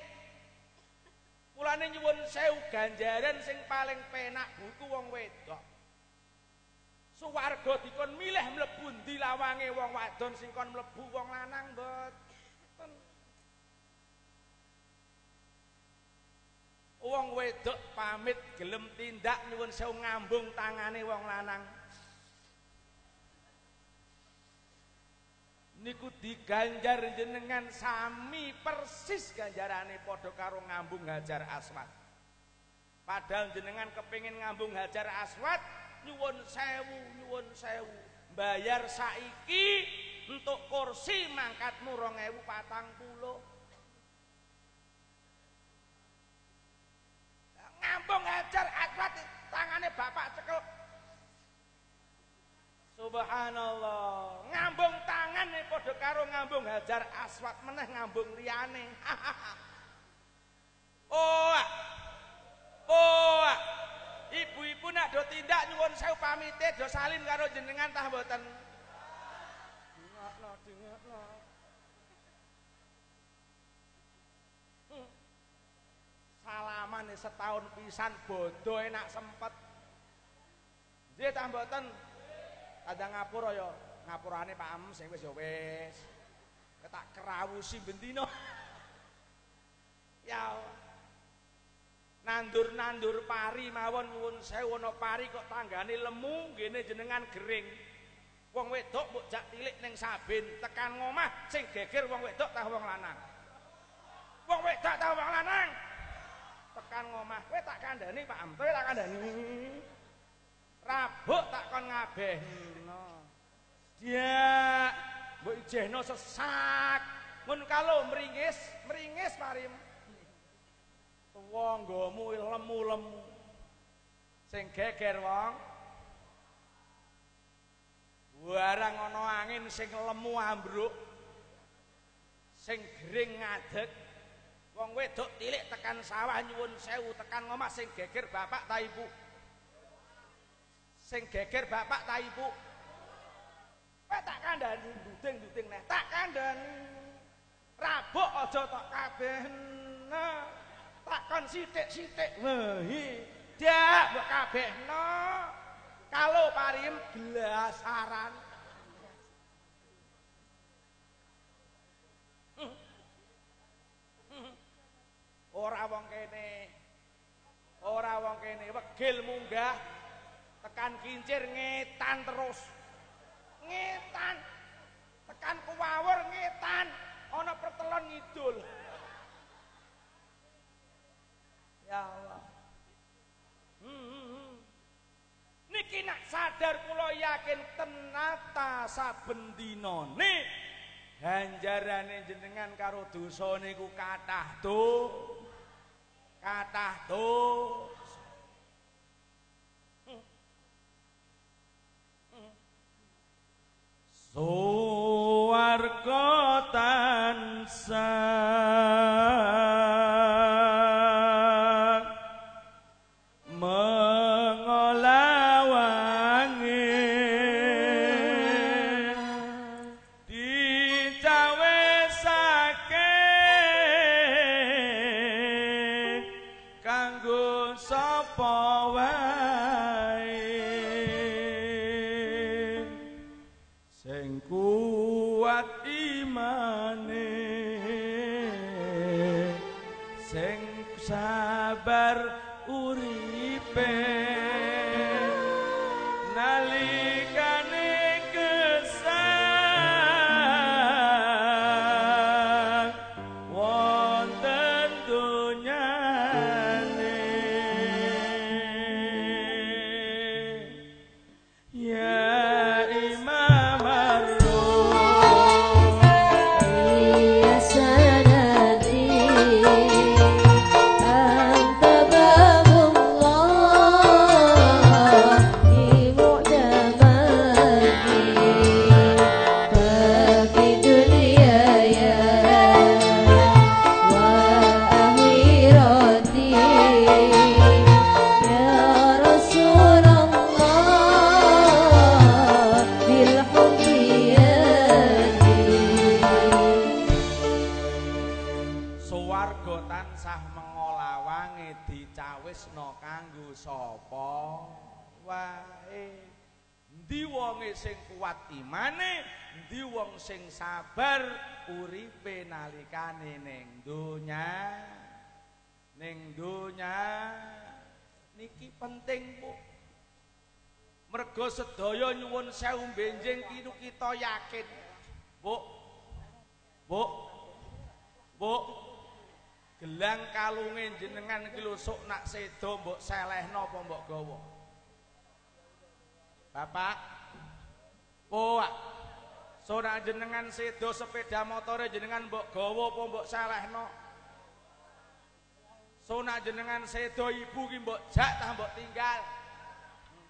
Mulane nyuwun sewu ganjaran sing paling penak buku wong wedok. Suwarga dikon milih mlebu ndi lawange wong wadon sing kon mlebu wong lanang mboten. Wong wedok pamit gelem tindak nyuwun sewu ngambung tangane wong lanang. Niku diganjar jenengan sami persis ganjarane padha karo ngambung hajar aswad. Padahal jenengan kepingin ngambung hajar aswad, nyuwun sewu, nyuwun sewu. Bayar saiki untuk kursi mangkatmu rong ewu patang puluh. Ngambung hajar aswad tangane bapak cekel Subhanallah. Ngambung tangan nih padha karo ngambung hajar aswad meneh ngambung liyane. oh. Oh. Ibu-ibu nak do tindak nyuwun sewu pamite do salin karo jenengan tah mboten. Dengokno, dengokno. Hmm. Salaman nih setahun pisan bodoh enak sempet. Nggih tah mboten? Kadang ngapura ya, ngapurane Pak Am sing wis ya wis. Ketak kerawusi bendino. ya nandur-nandur pari mawon nuwun sewu ana pari kok tanggane lemu ngene jenengan gering. Wong wedok mbok jak tilik ning saben tekan ngomah sing geger wong wedok tah wong lanang. Wong wedok tah wong lanang. Tekan ngomah kowe tak kandhani Pak Am, kowe tak kandhani. Rabuk tak kon ngabehno. Dia mbok ijehno sesak. Mun kalau meringis, meringis parim. Tuwanggamu lemu-lemu. Sing geger wong. Barang ana angin sing lemu ambruk. Sing gering ngadeg. Wong wedok tilik tekan sawah nyuwun sewu tekan ngomah sing geger bapak ta ibu. Sing geger bapak ta ibu? Kowe tak kandhani nduding-nduding neh tak kandhani. Rabuk aja tok kabeh tak kon sithik-sithik wahi dak mbok kabehno kalau parim glasaran ora wong kene. Ora wong kene wegil munggah tekan kincir ngetan terus. Ngetan. Tekan kuwawur ngetan. Ana pertelon ngidul. Ya Allah. Hmm, hmm, hmm. niki nak sadar kula yakin tenata saben dinane ganjarane jenengan karo dosa niku kathah tuh kathah dosa Suwarga tansah donya. Ning donya niki penting, Bu. Mergo sedaya nyuwun sewu benjing kinu kita yakin. Bu. Bu. Bu. Gelang kalunge jenengan iki lho sok nak sedo mbok selehno apa mbok gawa? Bapak. Oh, so nak jenengan sedo sepeda motore jenengan mbok gawa apa mbok selehno? So nak jenengan sedo ibu ki mbok jak ta mbok tinggal?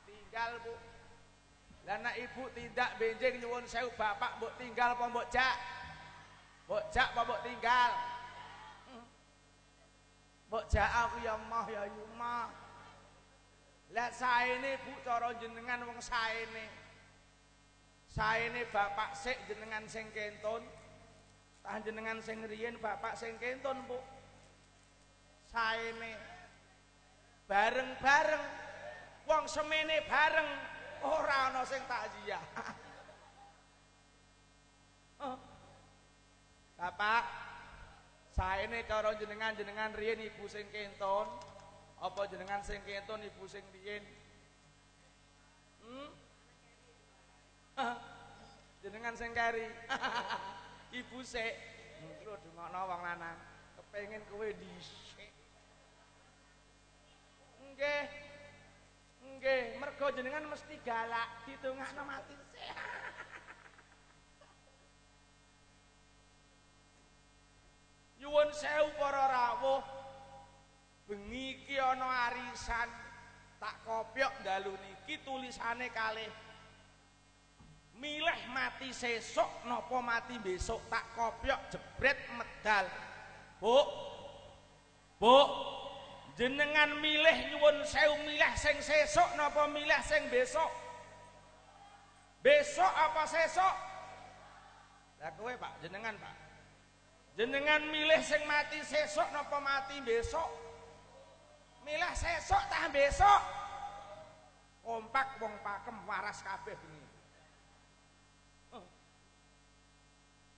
Tinggal, Bu. Lah ibu tindak benjing nyuwun sewu bapak mbok tinggal apa mbok jak? Mbok jak apa mbok tinggal? Mbok jak aku ya mah ya yumah. Lah saene Bu cara jenengan wong saene. Saene bapak sik jenengan sing kentun. Tah jenengan sing riyen bapak sing kentun, Bu. Saene bareng-bareng wong semene bareng ora ana sing takziah. Oh. Bapak, saene cara jenengan jenengan riyen ibu sing kenton, apa jenengan sing kenton ibu sing riyen? Hmm? Jenengan sing keri. ibu sik. Lho dungokno wong lanang, kepengin kowe dhisik. Nggih. Nggih, mergo jenengan mesti galak ditungakno mati sik. Nyuwun sewu para rawuh. Bengi iki ana arisan. Tak kopyok dalu niki tulisane kalih. Milih mati sesuk napa mati besok tak kopyok jebret medal. Bu. Bu. Jenengan milih nyuwun sewu milih sing sesuk napa milih sing besok? Besok apa sesuk? Lah kowe Pak, jenengan Pak. Jenengan milih sing mati sesuk napa mati besok? Milih sesuk tah besok? Kompak wong pakem waras kabeh bengi.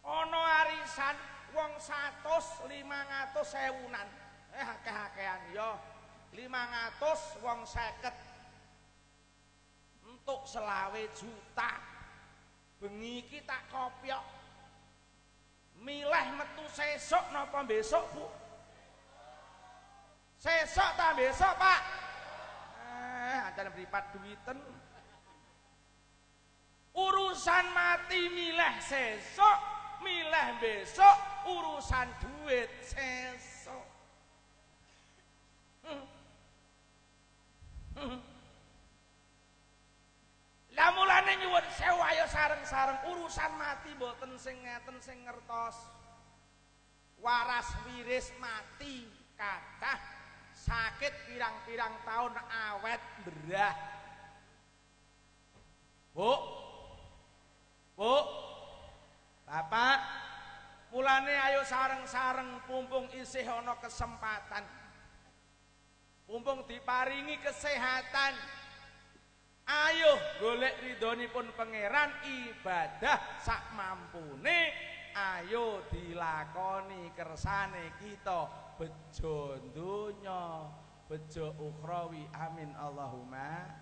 Ana arisan wong 100 500 sewunan. Eh akeh-akehan ya. 500 wong 50. Entuk selawe juta. Bengi iki tak kopyok. Milih metu sesuk napa besok, Bu? Sesuk ta besok, Pak? Eh, ancen mripat duwiten. Urusan mati milih sesuk, milih besok urusan duit sesok hmm. hmm. lah mulane nyuwun sewa ya sareng-sareng. Urusan mati boten sing ngeten sing ngertos. Waras wiris mati kathah. Sakit pirang-pirang tahun awet berah. Bu. Bu. Bapak, mulane ayo sareng-sareng pumpung isih ana kesempatan. Pumpung diparingi kesehatan. Ayo golek ridhonipun pangeran ibadah sak mampune. Ayo dilakoni kersane kita bejo donya, bejo ukhrawi. Amin Allahumma.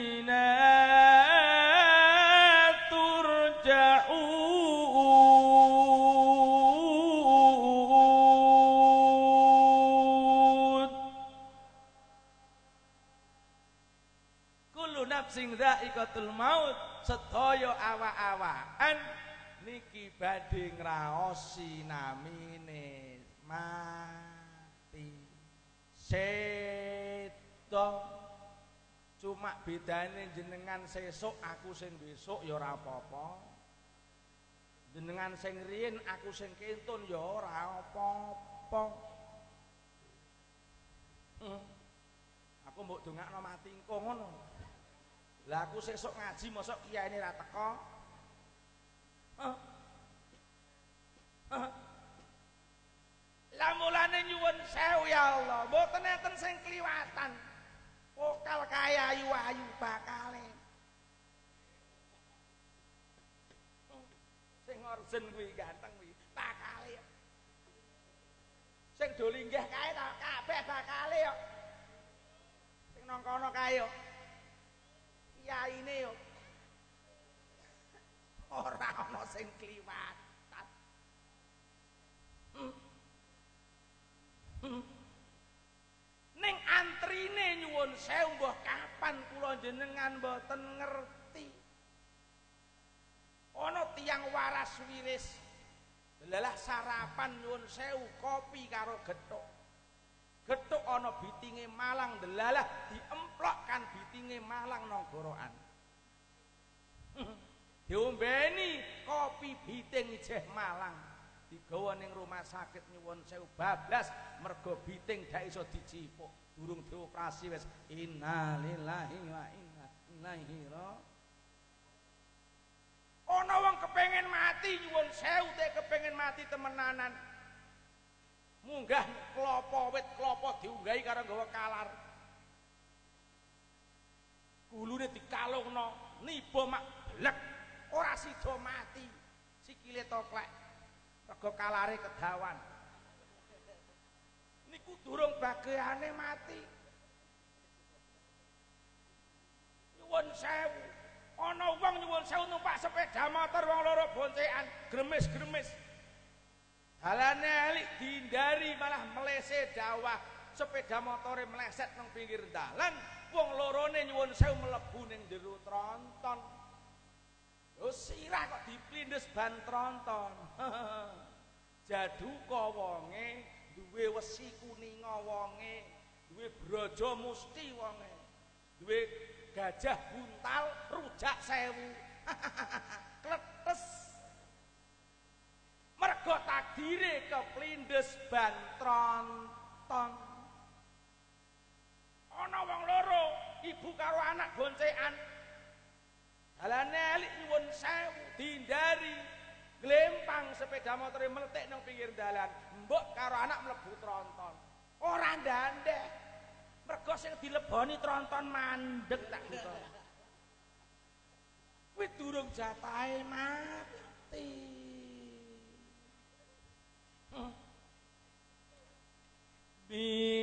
sedaya awak-awakan niki badhe ngraosi namine mati. Sedo cuma bedane jenengan sesuk aku sing besok ya ora apa-apa. Jenengan sing riyin aku sing kentun ya ora apa-apa. Hmm. aku mbok dongakno mati engko ngono lah aku sesuk ngaji mosok kiyaine ra teko? Lah mulane nyuwun sewu ya Allah, mboten enten sing kliwatan. Vokal kaya ayu-ayu bakale. Sing orzen kuwi ganteng kuwi, bakale. Sing do linggih kae ta kabeh bakale yo. Sing nang kono kae yo. Kiyaine yo. Ora ana sing kliwatan. Ning antrine nyuwun sewu mbah kapan kula jenengan mboten ngerti. Ana tiang waras wiris. Delalah sarapan nyuwun sewu kopi karo gethuk. Gethuk ana bitinge malang delalah diemplokkan bitinge malang nang gorokan. Diombeni kopi biting ijeh malang. Digawa ning rumah sakit nyuwun sewu bablas mergo biting dak iso dicipuk. Durung dioperasi wis innalillahi wa inna ilaihi. Ana wong kepengin mati nyuwun sewu te kepengin mati temenanan. Munggah klopo wit klopo diunggahi karo nggawa kalar. Gulune dikalungno, niba mak blek, ora sida mati. Sikile toklek. Rego kalare kedawan. Niku durung bagiane mati. Nyuwun sewu. Ana wong nyuwun sewu numpak sepeda motor wong loro boncekan, gremes-gremes. Dalane elik dihindari malah melese dawah. Sepeda motore meleset nang pinggir dalan, wong lorone nyuwun sewu mlebu ning jero tronton. Lho sirah kok diplindes ban tronton. Jaduka wonge, duwe wesi kuninga wonge, duwe braja musti wonge. Duwe gajah buntal rujak sewu. Kletes. Mergo takdire keplindes ban tronton. Ana wong loro, ibu karo anak boncekan. Dalane elik nyuwun sewu, dihindari. Glempang sepeda motor meletik nang pinggir dalan. Mbok karo anak mlebu tronton. Ora ndandeh. Mergo sing dileboni tronton mandeg tak buka. Kuwi durung jatahe mati. في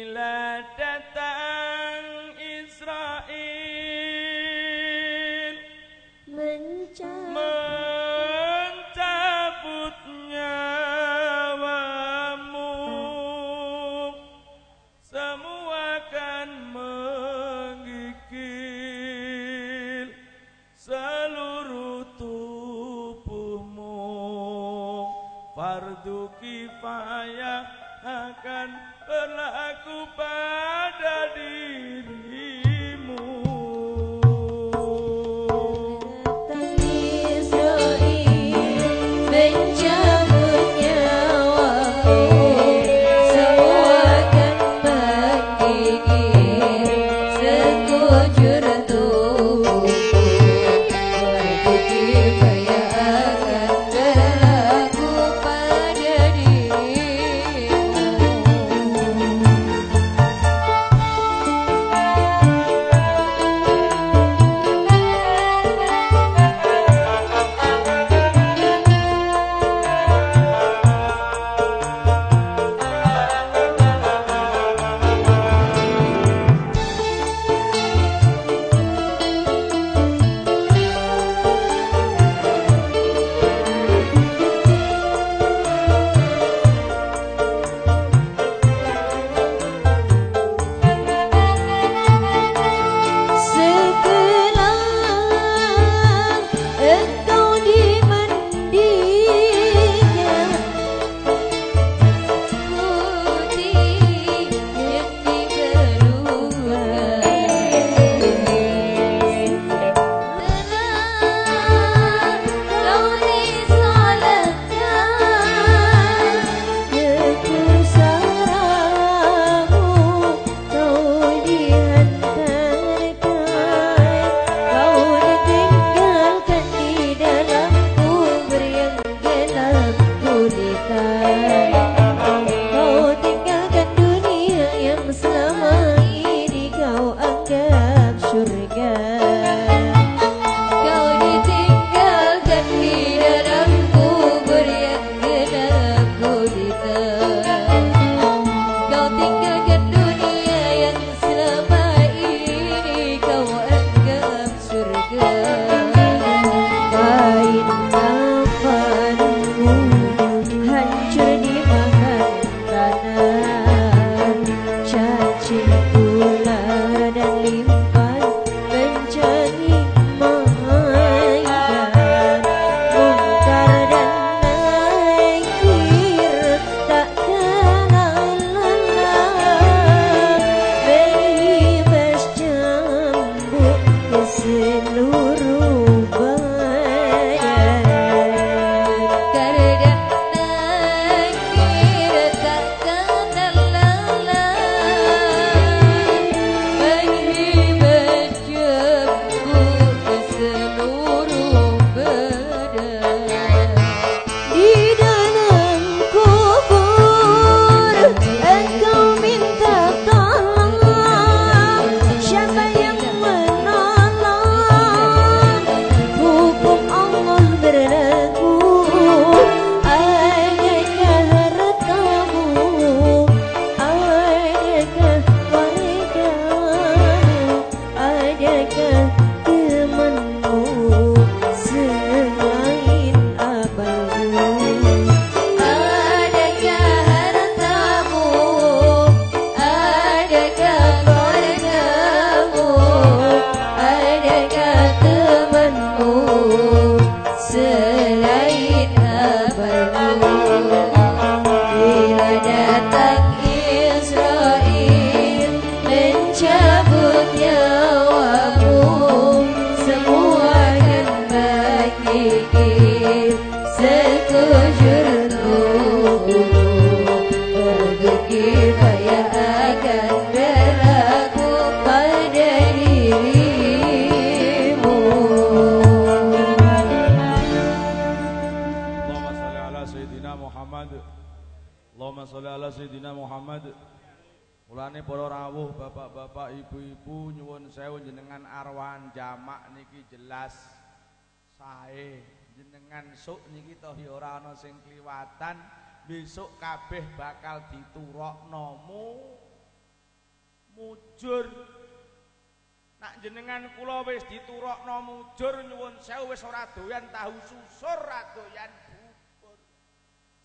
jenengan kula wis diturokno mujur nyuwun sewu wis ora doyan tahu susur ora doyan bubur.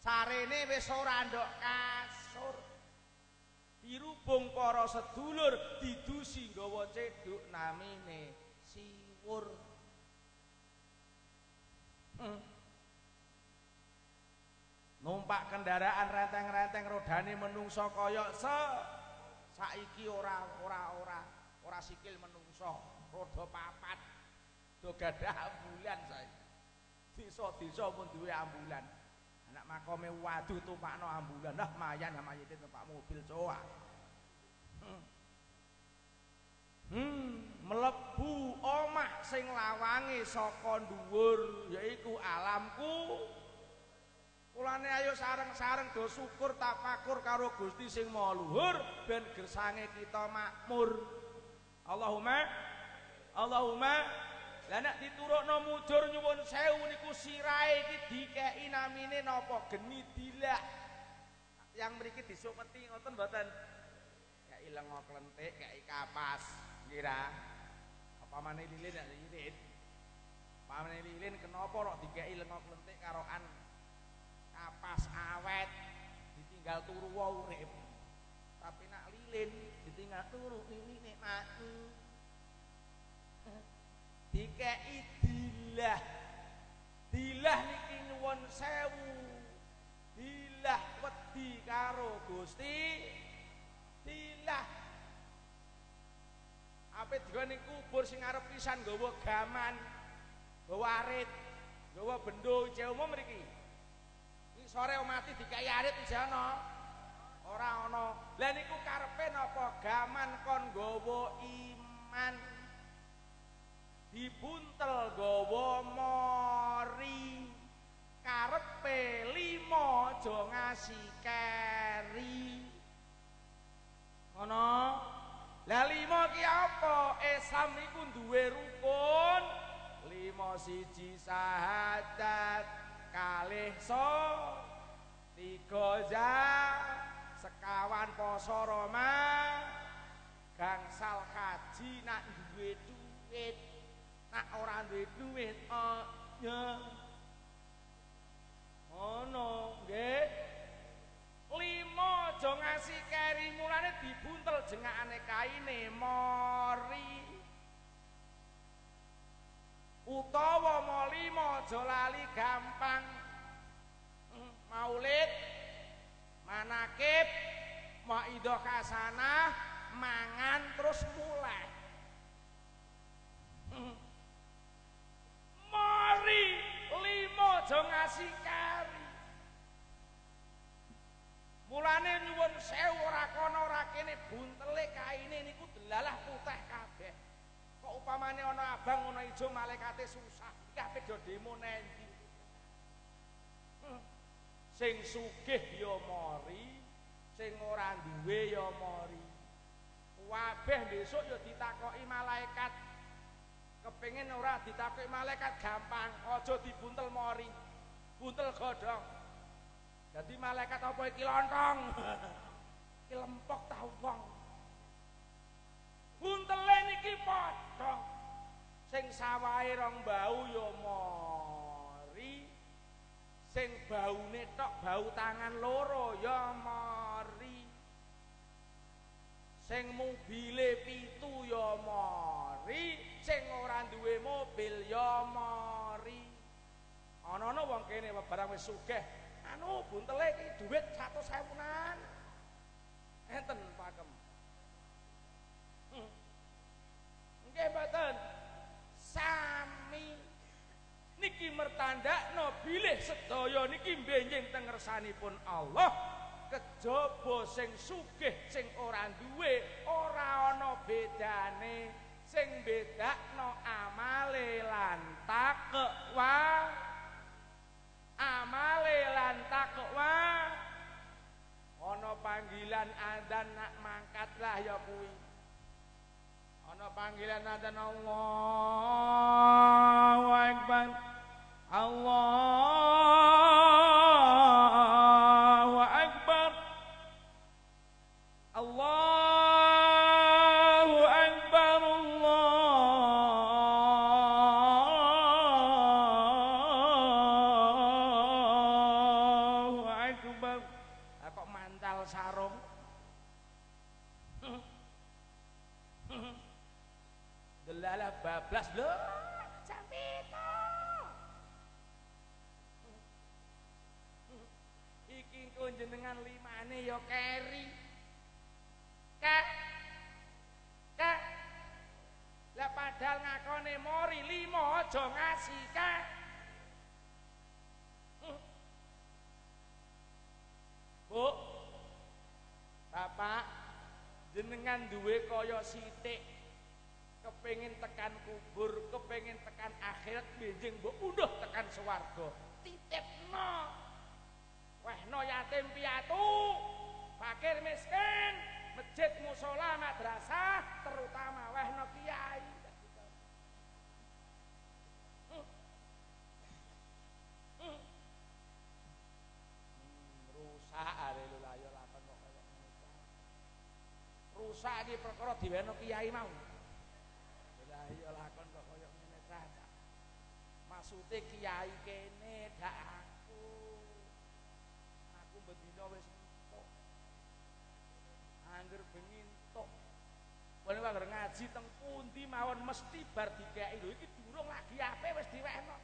Sarene wis ora ndok kasur. Dirubung para sedulur didusi nggawa ceduk namine siwur. Hmm. numpak kendaraan renteng-renteng rodane menungso kaya se saiki ora ora ora ora sikil men roda papat. Do gadah ambulan saiki desa-desa pun duwe ambulan. Anak makome waduh tumpakno ambulan. Dah mayan mayite numpak mobil coa hmm. hmm mlebu omah sing lawange saka dhuwur yaiku alamku. Kulane ayo sareng-sareng do syukur tafakur karo Gusti sing Maha Luhur ben gersange kita makmur. Allahumma Allahumma lah nek diturukno mujur nyuwun sewu niku sirahe iki dikeki namine napa geni dilak. Yang mriki disupeti ngoten mboten? Ya ileng klentik kayak kapas. Kira apa maneh lilin nek lilin. Apa maneh lilin kenapa kok dikeki lengo klentik karoan kapas awet ditinggal turu urip tapi nak lilin ditinggal turu ini nikmati dikei dilah dilah niki nyuwun sewu dilah wedi karo Gusti dilah apa digone kubur sing arep pisan nggawa gaman nggawa arit nggawa bendo jauh mriki sore mati dikai arit wis ana. Ora ana. Lah niku karepe napa gaman kon gawa iman. Dibuntel gawa mori. Karepe limo aja ngasih keri. Ngono. Lah limo ki apa? Islam iku duwe rukun. Limo siji sahadat. kalih so tiga za sekawan poso roma gangsal haji nak duwe duit nak ora duwe duit oh ya. Ono nggih. Lima aja ngasih keri mulane dibuntel jengakane kaine mori. Utawa molimo aja lali gampang. Hmm, maulid manakib maidah kasanah mangan terus mulai aja ngasih kari. Mulane nyuwun sewu ora kono ora kene buntele kaine niku delalah putih kabeh. Kok upamane ana abang ana ijo malaikate susah. Kabeh do demo nendi? Hmm. sing sugih ya mori sing ora duwe ya mori kabeh besok ya ditakoki malaikat kepengin ora ditakoki malaikat gampang. Aja dibuntel mori buntel godhong. Jadi malaikat apa iki lontong? Iki lempok ta wong. Buntele niki padha. Sing sawahe rong bau ya mori. Sing baune tok bau tangan loro ya mori. Sing mobile pitu ya mori sing ora duwe mobil ya mori ana-ana wong kene barang wis sugih anu buntele iki dhuwit 100.000-an enten pakem Nggih mboten. Sami niki mertandakno bilih sedaya niki benjing teng ngersanipun Allah. Kejaba sing sugih sing ora duwe ora ana bedane. Sing bedakno amale lan takwa. Amale lan takwa. Ana panggilan adzan nak mangkatlah ya kuwi. Ana panggilan adzan Allahu Akbar. Allahu aja ngasih kek. Hmm. Bu. Bapak jenengan duwe kaya sithik kepengin tekan kubur, kepengin tekan akhirat benjing mbok unduh tekan swarga. Titipno. Wehno yatim piatu, fakir miskin, masjid musola madrasah, terutama wehno kiai. Hmm. Hmm. Hmm, rusak are lho lah ya lakon kok kaya ngono. Rusak iki perkara diweno kiai mau. Lah iya lakon kok kaya ngene caca. Maksude kiai kene dak aku. Aku bendina wis entuk. Angger bengi entuk. Wong angger ngaji teng pundi mawon mesti bar dikeki lho iki durung lagi ape wis diwehno.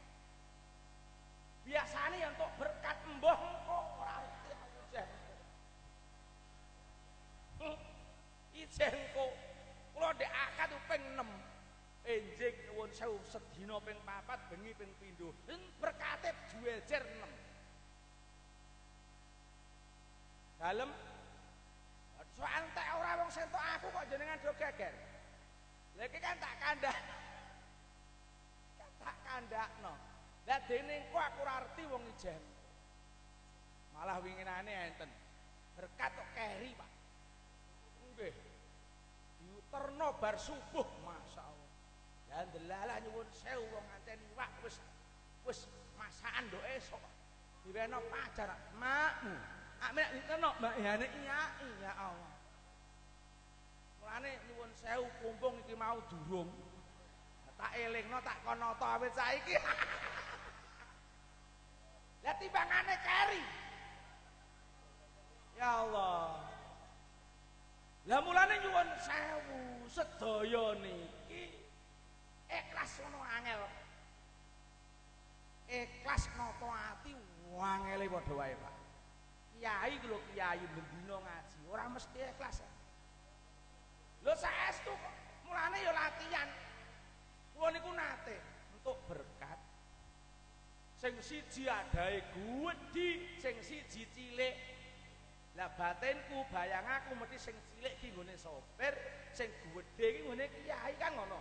Biasane ya entuk berkat mbah engko Kok kula ndek akad ping 6 enjing nuwun sewu sedina ping papat bengi ping pindho. Berkate juwejer 6 dalem. Soal entek ora wong sentok aku kok jenengan do geger. Lha iki kan tak kandak. Kan tak kandakno. Lah dene engko aku ora arti wong ijen malah winginane enten. Berkat kok keri Pak. Nggih diuterno bar subuh masyaallah Ya ndelalah nyuwun sewu wong nganteni iwak wis wis masakan nduk esuk. Diweno pacar makmu. Ame nek diterno mbak yane iya ya Allah. Mulane nyuwun sewu kumpung iki mau durung. Tak elingno tak kono to awit saiki. Lah timbangane keri. Ya Allah. Lah mulane nyuwun sewu sedaya niki ikhlas ngono angel. Ikhlas nata ati wangele padha wae, Pak. Kiai lho kiai bendina ngaji, ora mesti ikhlas. Lho saestu kok. Mulane ya latihan. Kuwi niku nate untuk berkat. Sing siji adahe gedhi, sing siji cilik. Lah batinku bayang aku mesti sing cilik ki nggone sopir, sing gedhe ki nggone kiai kan ngono.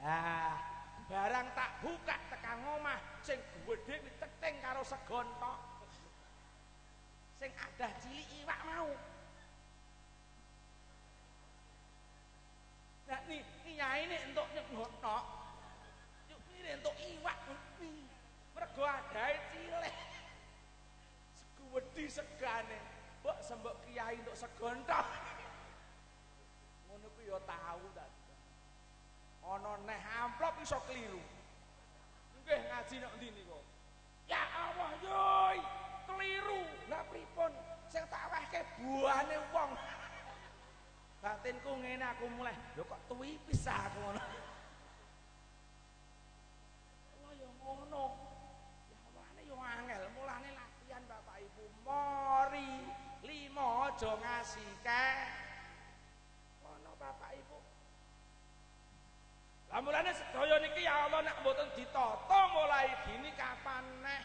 Lah, barang tak buka tekan omah sing gedhe ceting karo segon tok. Sing adah cilik iwak mau. Lah ni nyai ini entuk nyebut tok. Yuk ini entuk iwak. Mergo adahe Segedhi segane. Mbok sembok kiai entuk segon tok. Ngono ku ya tau ta. ana neh amplop iso keliru. Nggih ngaji nek ndi niku. Ya Allah yoi, keliru. Lah pripun? Sing tak wehke buane wong. Batinku ngene aku mulai. Lho kok tuwi pisah aku ngono. Allah ya ngono. Aja ngasih kek. Ngono Bapak Ibu. Lah mulane sedaya niki ya Allah nek mboten ditata mulai dini kapan neh.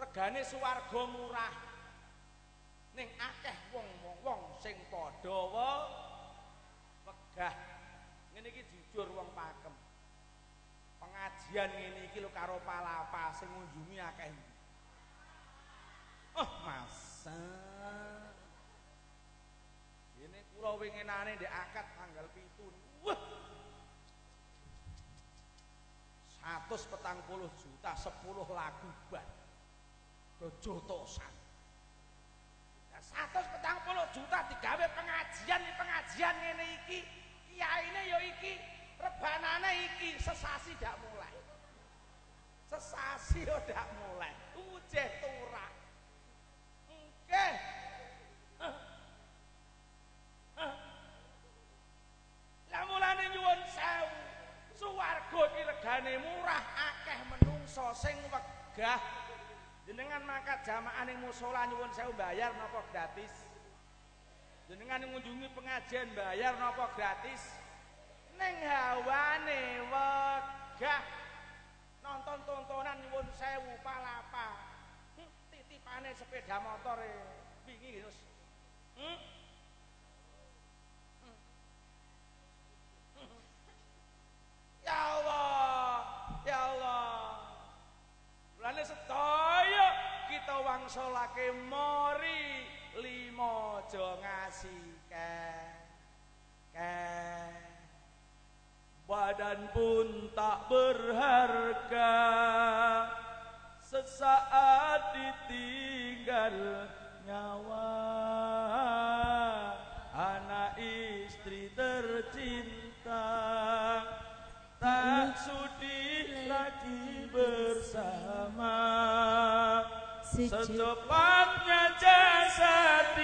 Regane swarga murah. Ning akeh wong-wong sing padha wegah. Ngene iki jujur wong pakem. Pengajian ngene iki lho karo palapa sing ngunjungi akeh. Oh, masa. Ini kula winginane ndek akad tanggal 7. Wah. 140 juta 10 lagu bar. Kejotosan. Nah, 140 juta digawe pengajian pengajian ngene iki. Kiyaine ya iki, rebanane iki sesasi dak mulai. Sesasi yo dak mulai. Ujeh turah. Sing wegah Jenengan mangkat jamaah ning musala nyuwun sewu bayar napa gratis? Jenengan ngunjungi pengajian bayar napa gratis? Ning hawane wegah nonton tontonan nyuwun sewu palapa. Hm, Titipane sepeda motor e wingi terus. Hmm? Ya Allah, ya Allah. Mulane sedaya wangsulake mori limo aja. Ke. Badan pun tak berharga Sesaat ditinggal nyawa Anak istri tercinta Tak sudi lagi bersama Secepatnya jasad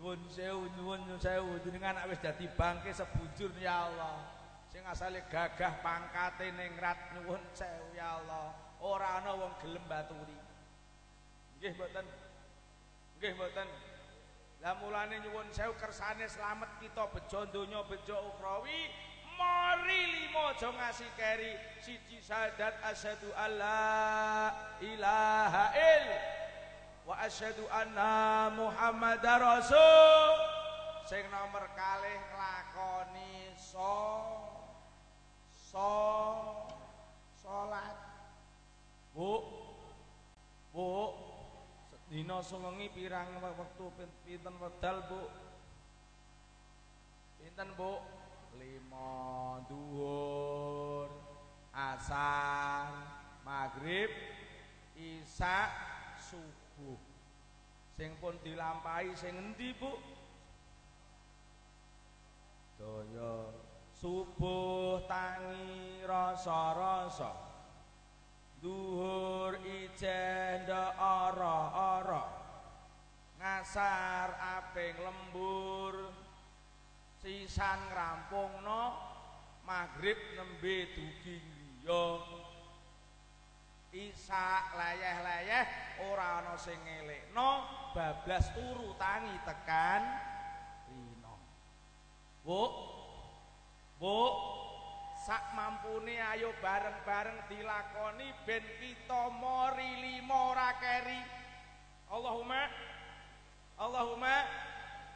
Nyuwun sewu, nyuwun sewu jenengan wis dadi bangke sebujur ya Allah. Sing asale gagah pangkate ningrat nyuwun sewu ya Allah. Ora ana wong gelem baturi. Nggih mboten. Nggih mboten. Lah mulane nyuwun sewu kersane slamet kita bejo donya bejo ukhrawi. Mari limo aja ngasih keri siji syahadat asyhadu alla ilaha il wa asyhadu anna muhammadar rasul. Sing nomor kalih nglakoni so so salat. Bu Bu sedina sewengi pirang wektu pin- pinten wedal Bu? Pinten Bu? Lima duhur asar maghrib isya subuh sing pun dilampahi sing endi Bu? Daya subuh tangi rasa-rasa. Duhur ijen ora-ora. Ngasar aping lembur. Sisan ngrampungno maghrib nembe dugi griya Isa leyeh-leyeh ora ana sing ngelekno bablas turu tangi tekan rino Bu Bu sak mampune ayo bareng-bareng dilakoni ben kita mori lima ora keri. Allahumma Allahumma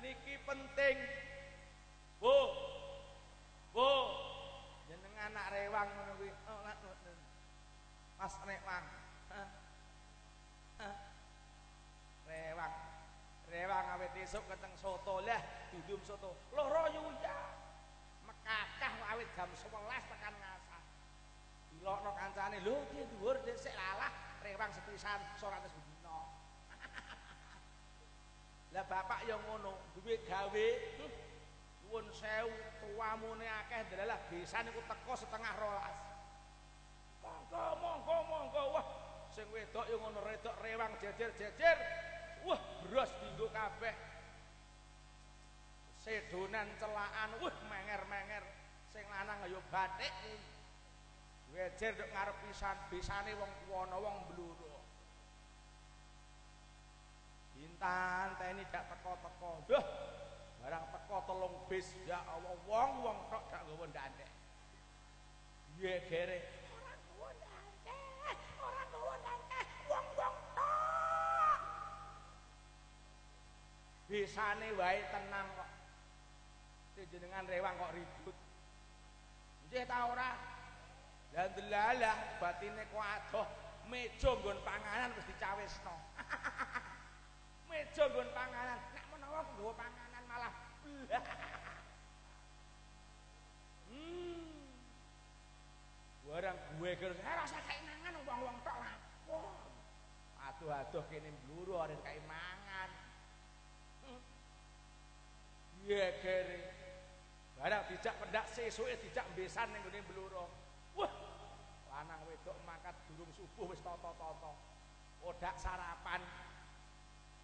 niki penting. Bu Bu jenengan anak rewang ngono kuwi Oh, lah, lah, lah. Mas rewang rewang. Rewang awet esuk keteng soto. Lah dudum soto. Loro yuya mekakah awet jam 11 tekan ngasar dilokno kancane lho ki dhuwur dhisik lalah. Rewang sepisan 100 dina lah bapak yang ngono duwe gawe huh, nuwun sewu tuamune akeh delalah desa niku teko setengah rolas monggo monggo monggo. Wah sing wedok yo ngono redok rewang jejer-jejer wah beras dinggo kabeh. Sedonan celaan wah menger-menger sing lanang ya batik wejer nduk ngarep pisan besane wong kuwana wong bluro Bintan teni dak teko-teko. Duh, barang teko telung bis. Ya Allah wong-wong tok gak nggawa ndandek. Piye gere? Bisane wae tenang kok. Jenengan rewang kok ribut. Nggih ta ora? Lah delalah batine kok adoh meja nggon panganan wis dicawesno. meja nggon panganan nek menawa nggawa panganan malah hmm barang gue terus eh rasa keinangan wong-wong tok lah aduh-aduh kene mbluru arep kae iya kere. Barang dijak pendak sesuke dijak mbesan ning ngene mbluru wah lanang wedok mangkat durung subuh wis toto-toto. Odak sarapan.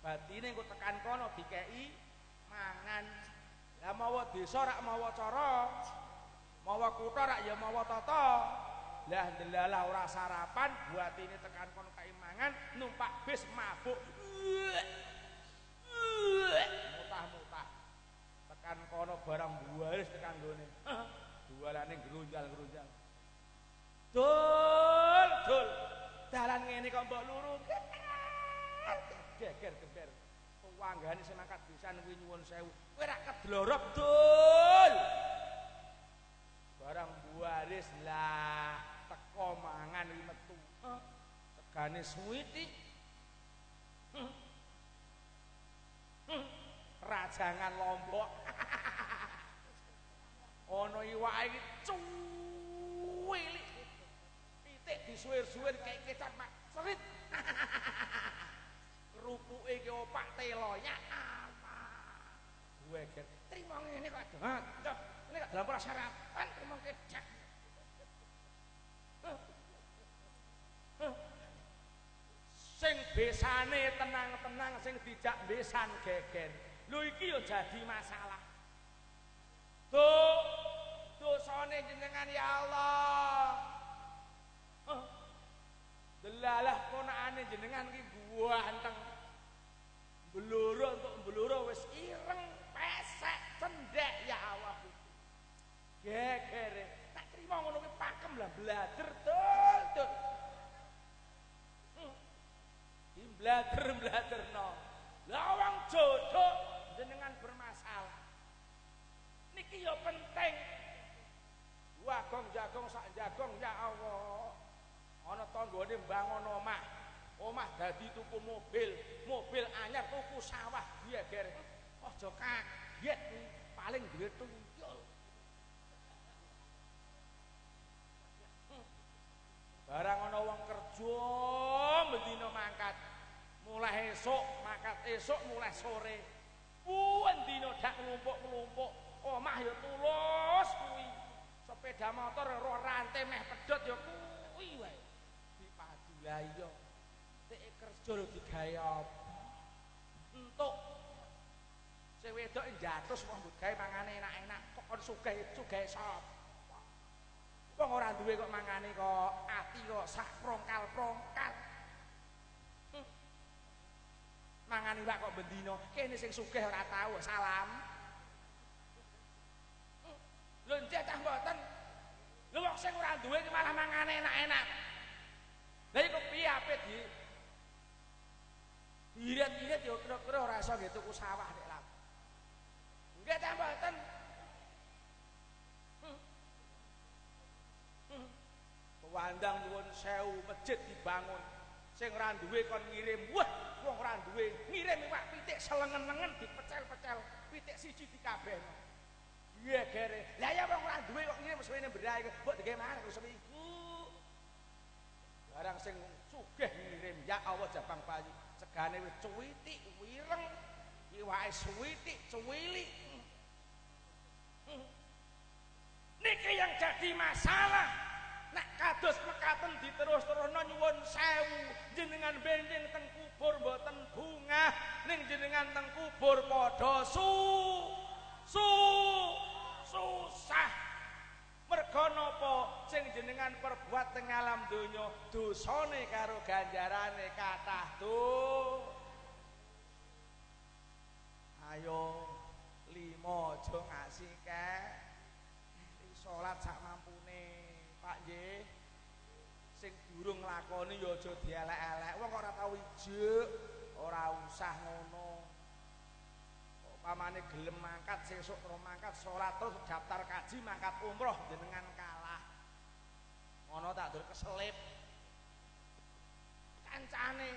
Batine engko tekan kono dikeki mangan. Lah mawa desa rak mawa cara mawa kutha rak ya mawa tata lah ndelalah ora sarapan buatine tekan kono kei mangan numpak bis mabuk barang buaris tekanggone. ini gerunjal gerunjal Dul, dul. jalan ini kok mbok luru. Geger geber. ini semangkat bisa kuwi nyuwun sewu. Kowe ra Dul. Barang buaris lah teko mangan kuwi metu. Tegane suwiti. Rajangan Lombok. Ana iwake iki cuwilik. Pitik disuwir-suwir kayak kecap mak serit. Kerupuke ki opak telo ya apa. Gue get terima ngene kok. Ha. Ini kok dalam sarapan terima kecap. Sing besane tenang-tenang sing dijak besan geger. Lho iki yo jadi masalah. Tuh, dosane jenengan ya Allah. Delalah ponakane jenengan ki ganteng. Bluro untuk bluro wis ireng, pesek, cendek ya Allah. Gegere, tak terima ngono ki pakem lah blader tul tul. Hmm. Di blader-blader no. Lah wong jodoh jenengan bermasalah. Yo penting. Wagong jagong sak jagong ya Allah. Ana tanggane mbangun omah. Omah dadi tuku mobil, mobil anyar tuku sawah geger. Aja kaget paling duwe tuyul. Barang ana wong kerja mendina mangkat. Mulai esuk, mangkat esuk mulai sore. Puwen dina dak nglumpuk-nglumpuk. Omah ya tulus kuwi. Sepeda motor ro rantai meh pedhot ya kuwi wae. Dipadu lah iya. Tek kerja lho digawe apa? Entuk. Sing wedok njatus wong mbok gawe mangane enak-enak kok kon sugih sugih sapa? Wong ora duwe kok mangane kok ati kok sak prongkal-prongkal. Hmm. Mangane wak kok bendina, kene sing sugih ora tau salam. Hmm. Njek cah mboten. Lho wong sing ora duwe malah mangane enak-enak. Lah iku piye ape di Irit-irit ya kira-kira ora iso nggih tuku sawah nek lak. Nggih ta mboten? Hmm. Hmm. Wandang nuwun sewu masjid dibangun. Sing ora duwe kon ngirim. Wah, wong ora duwe ngirim Pak pitik selengen-lengen dipecel-pecel. Pitik siji dikabehno. Iya gere. Lah ya wong ora duwe kok ngirim suwene berai mbok digawe mangan kok seminggu. Barang sing sugih ngirim ya Allah jabang bayi. Segane wis cuwitik wireng. Iwake suwitik cuwili. Niki yang jadi masalah. Nek kados mekaten diterus-terusno nyuwun sewu jenengan benjing teng kubur mboten bunga ning jenengan teng kubur padha su su susah. Mergo napa sing jenengan perbuat teng alam donya dosane karo ganjarane kathah tuh ayo limo aja ngasih kek. Salat sak mampune Pak nggih. Sing durung nglakoni ya aja dielek-elek. Wong ora tau ijuk ora usah ngono pamane gelem mangkat sesuk terus mangkat salat terus daftar kaji mangkat umroh jenengan kalah. Ngono tak dur keselip. Kancane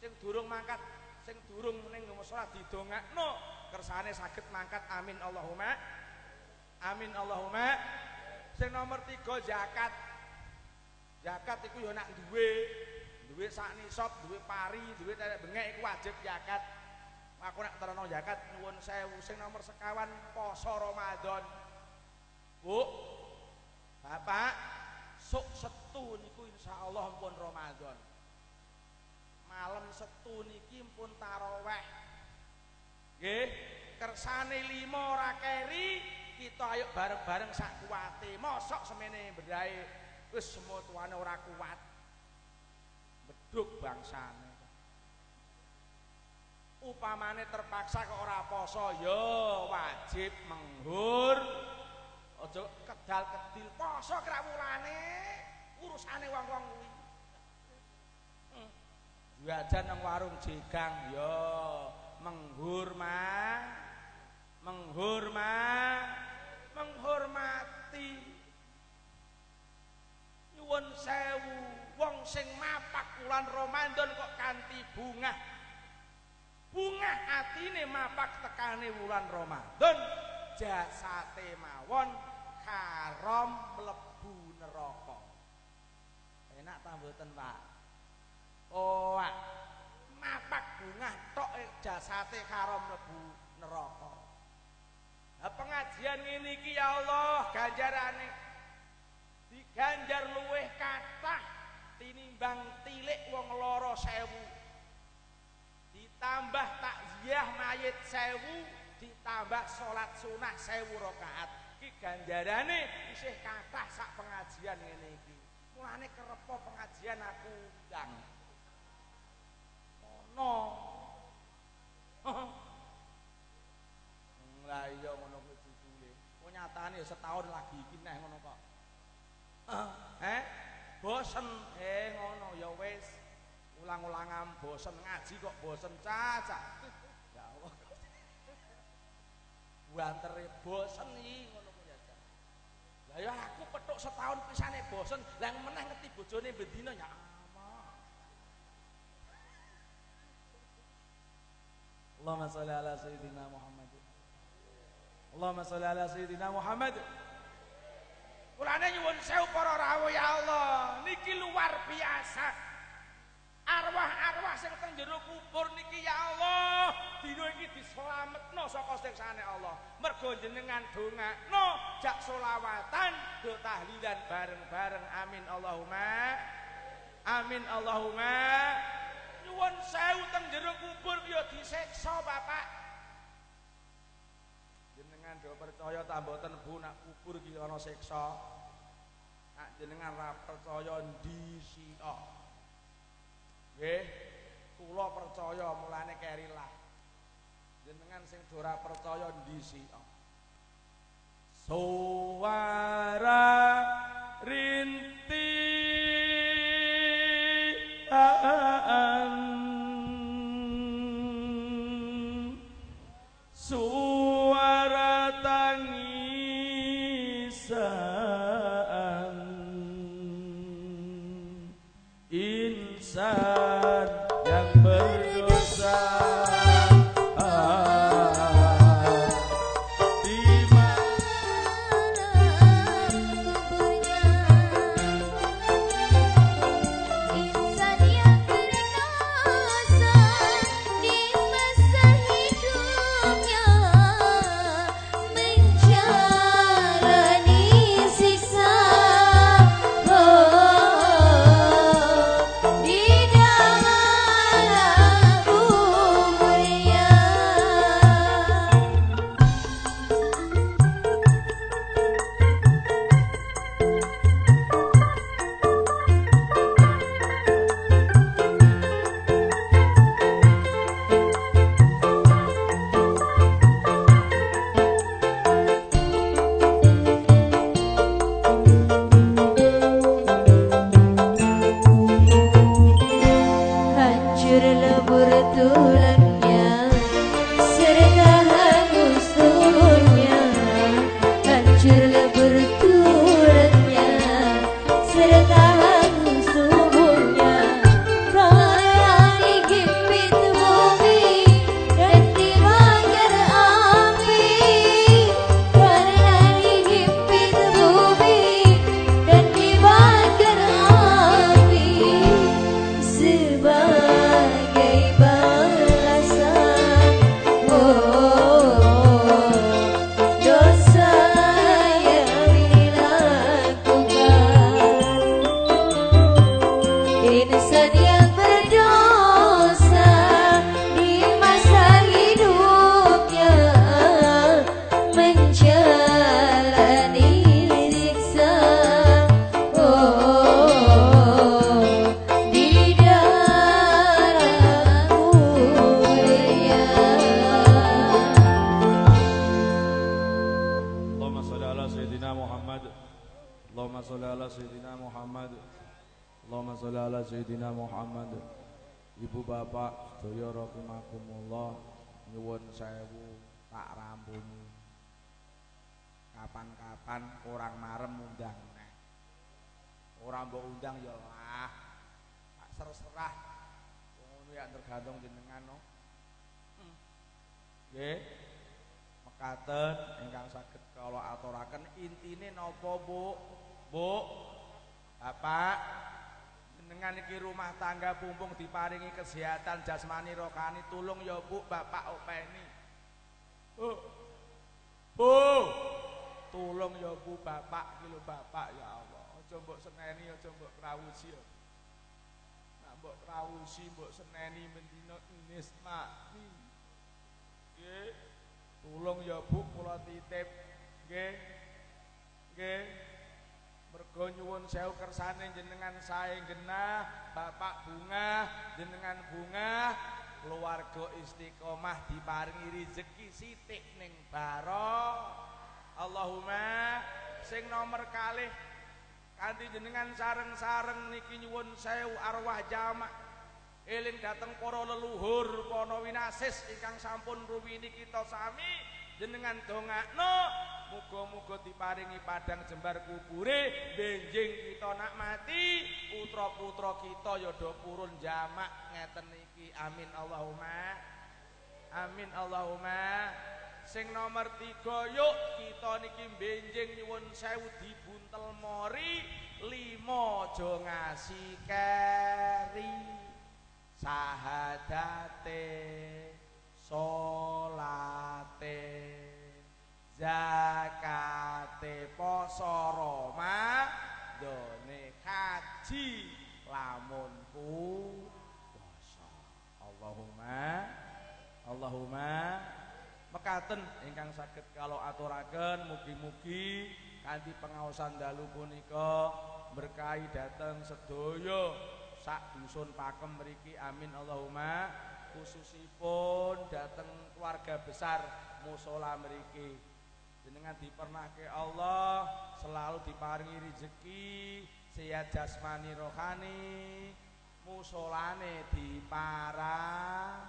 sing durung mangkat sing durung ning salat didongakno kersane saged mangkat amin Allahumma amin Allahumma. Sing nomor 3 zakat. Zakat iku ya nak duwe duwe sak nisab duwe pari duwe tetek bengek iku wajib zakat aku nak terano zakat nuwun sewu. Sing nomor sekawan poso Ramadan. Bu Bapak sok setu niku insyaallah pun Ramadan. Malam setu niki pun taraweh. Nggih kersane lima ora keri kita ayo bareng-bareng sak kuwate. Mosok semene berai wis semua tuane ora kuat. Beduk bangsane upamane terpaksa kok ora poso ya wajib menghur. Aja kedal kedil poso krak wulane urusane wong-wong kuwi. Hmm. Jajan nang warung jegang yo menghormat menghormat menghormati nyuwun sewu wong sing mapak bulan Ramadan kok kanthi bunga bunga atine mapak tekane wulan Ramadan jasate mawon haram mlebu neraka. Enak ta mboten Pak? Oh mapak bunga tok eh, jasate haram mlebu neraka. Nah, pengajian ini ki ya Allah ganjarane. Diganjar luweh kathah tinimbang tilik wong loro sewu ditambah takziah mayit sewu ditambah sholat sunah sewu rakaat. Ki ganjarane isih kathah sak pengajian ngene iki. Mulane kerepo pengajian aku undang ono. Lah iya ngono kuwi judule. Kok nyatane setahun lagi iki neh ngono kok. Eh bosen. Eh ngono ya wis ulang-ulangan bosen ngaji kok bosen caca ya Allah. Bantere bosen iki ngono ya ya aku petuk setahun pisane bosen lah meneh ngerti bojone bendina ya Allah. Allahumma sholli ala sayyidina Muhammad. Allahumma sholli ala sayyidina Muhammad. Mulane nyuwun sewu para rawuh ya Allah, niki luar biasa. Arwah-arwah sing teng jero kubur niki ya Allah, dina iki dislametno saka siksane Allah. Mergo jenengan dongakno jak selawatan, do tahlilan bareng-bareng. Amin Allahumma. Amin Allahumma. Nyuwun sewu teng jero kubur ya disiksa Bapak. jenengan do percaya ta mboten Bu nak kubur iki ana siksa. Nak jenengan ra percaya ndisika. Nggih, kula percaya mulane kerilah. Jenengan sing ora percaya ndisika. Suara rintihan bapak sedaya rahimakumullah nyuwun sewu tak rampuni. Kapan-kapan kurang marem undang neh. Ora mbok undang ya lah. Tak serserah. Ngono ya tergantung jenengan no. Hmm. Nggih. Mekaten ingkang saged kula aturaken intine napa, Bu? Bu? Bapak jenengan iki rumah tangga pumpung diparingi kesehatan jasmani rohani tulung ya Bu Bapak openi. Bu. Bu. Tulung ya Bu Bapak iki lho Bapak ya Allah. Aja mbok seneni aja mbok krawusi ya. Nak mbok krawusi mbok seneni mendina inis mati. Nggih. Tulung ya Bu kula titip. Nggih. Nggih. Mergo nyuwun sewu kersane jenengan sae genah, Bapak bunga, jenengan bunga, keluarga istiqomah diparingi rezeki sithik ning baro. Allahumma sing nomor kalih kanthi jenengan sareng-sareng niki nyuwun sewu arwah jamak eling dateng para leluhur kono winasis ingkang sampun ruwini kita sami jenengan dongakno muga-muga diparingi padang jembar kubure benjing kita nak mati putra-putra kita ya do purun jamak ngeten iki. Amin Allahumma. Amin Allahumma. Sing nomor tiga yuk kita niki benjing nyuwun sewu dibuntel mori limo aja ngasih keri. Sahadate solate zakate poso Ramadane haji lamun puasa. Allahumma Allahumma. Mekaten ingkang saged kalau aturaken mugi-mugi kanthi pengaosan dalu punika berkahi dateng sedaya. Sak dusun pakem mriki amin Allahumma. Khususipun dateng keluarga besar musola mriki jenengan dipernahke Allah selalu diparingi rezeki sehat jasmani rohani musolane diparang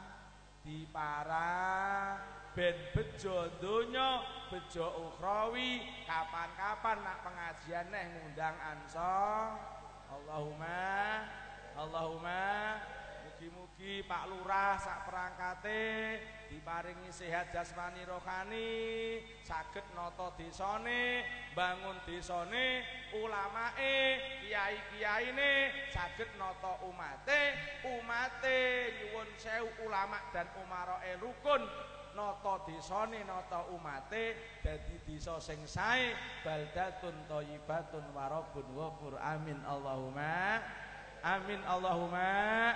diparang ben bejo donya bejo ukhrawi kapan-kapan nak pengajian neh ngundang ansor. Allahumma Allahumma Mugi-mugi Pak Lurah sak perangkate diparingi sehat jasmani rohani, saged nata desane, bangun desane, ulamae, kiai-kiaine saged nata umate, umate nyuwun sewu ulama dan umaroe rukun nata desane nata umate dadi desa sing sae baldatun thayyibatun warabun ghafur amin Allahumma amin Allahumma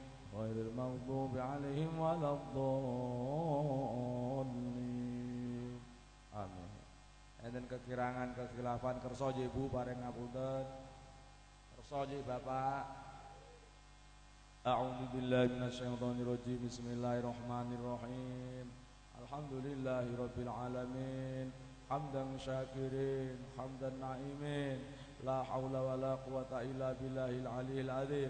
غير المغضوب عليهم ولا الضالين amin enten kekirangan kekhilafan kersa ibu bareng ngapunten kersa bapak A'udzu billahi minasyaitonir rajim Bismillahirrahmanirrahim Alhamdulillahi rabbil alamin hamdan syakirin hamdan naimin la haula wala quwata illa billahil aliyil azim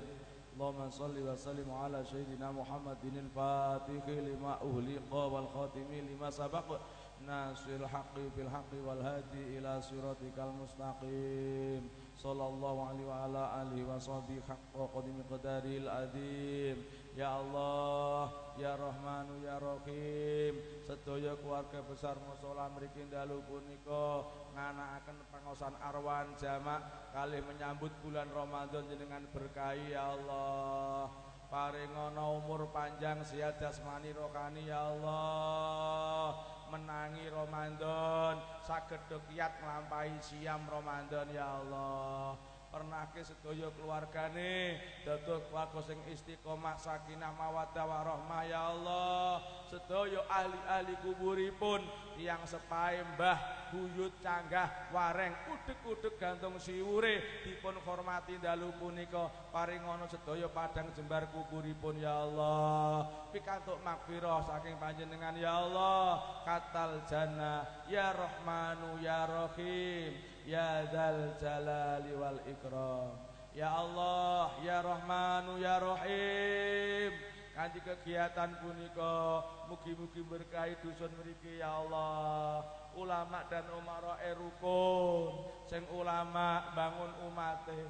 اللهم صل وسلم على سيدنا محمد الفاتح لما أهلق والخاتم لما سبق. ناصر الحق بالحق والهادي إلى صراطك المستقيم. صلى الله عليه وعلى آله وصحبه حق قدم قداره العظيم. Ya Allah, Ya Rahmanu, Ya Rahim Sedaya keluarga besar musola mriki dalu punika nganakaken pangosan arwan jamak kali menyambut bulan Ramadan jenengan berkahi ya Allah. Paringono umur panjang sehat jasmani rohani ya Allah. Menangi Ramadan saged kiat nglampahi siam Ramadan ya Allah. Pernahke sedaya keluargane dados keluarga sing istiqomah sakinah mawaddah warahmah ya Allah. Sedaya ahli-ahli kuburipun tiang sepahe mbah buyut canggah wareng udek-udek gantung siwure dipun hormati dalu punika. Paringono sedaya padang jembar kuburipun ya Allah. Pikantuk magfirah saking panjenengan ya Allah. Katal jannah ya rahmanu ya rahim Ya Dzal Jalali wal Ikram. Ya Allah Ya Rahmanu Ya Rahim. Kanti kegiatan punika Mugi-mugi berkahi dusun mriki ya Allah. Ulama dan umara rukun. Sing ulama bangun umate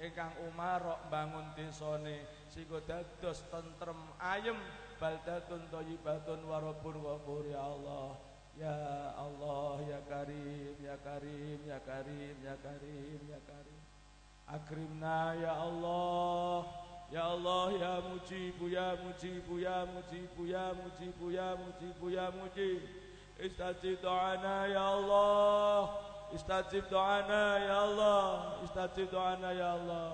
Ingkang umara bangun desone. Sehingga dados tentrem ayem Baldatun thayyibatun warabun ghafur ya Allah Ya Allah ya Karim ya Karim ya Karim ya Karim ya Karim Akrimna ya Allah Ya Allah ya Mujibu ya Mujibu ya Mujibu ya Mujibu ya Mujibu ya Mujib Istajib doana ya Allah Istajib doana ya Allah Istajib doana ya Allah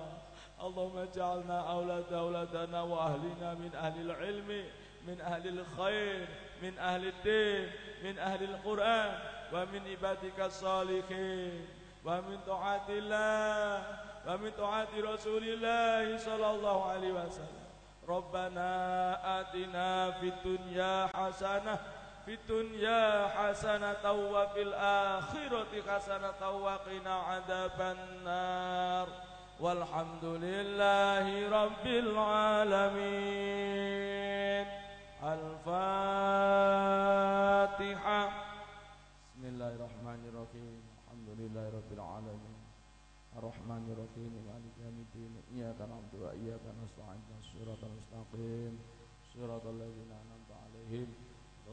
Allahumma ja'alna awlad awladana wa ahlina min ahli ilmi min ahli khair min ahli din من أهل القرآن ومن عبادك الصالحين ومن طاعة الله ومن طاعة رسول الله صلى الله عليه وسلم. ربنا آتنا في الدنيا حسنة في الدنيا حسنة وفي الآخرة حسنة وقنا عذاب النار. والحمد لله رب العالمين. الفاتحة. بسم الله الرحمن الرحيم. الحمد لله رب العالمين. الرحمن الرحيم. مالك يوم الدين. إياك نعبد وإياك نستعين. الصراط المستقيم. صراط الذين أنعمت عليهم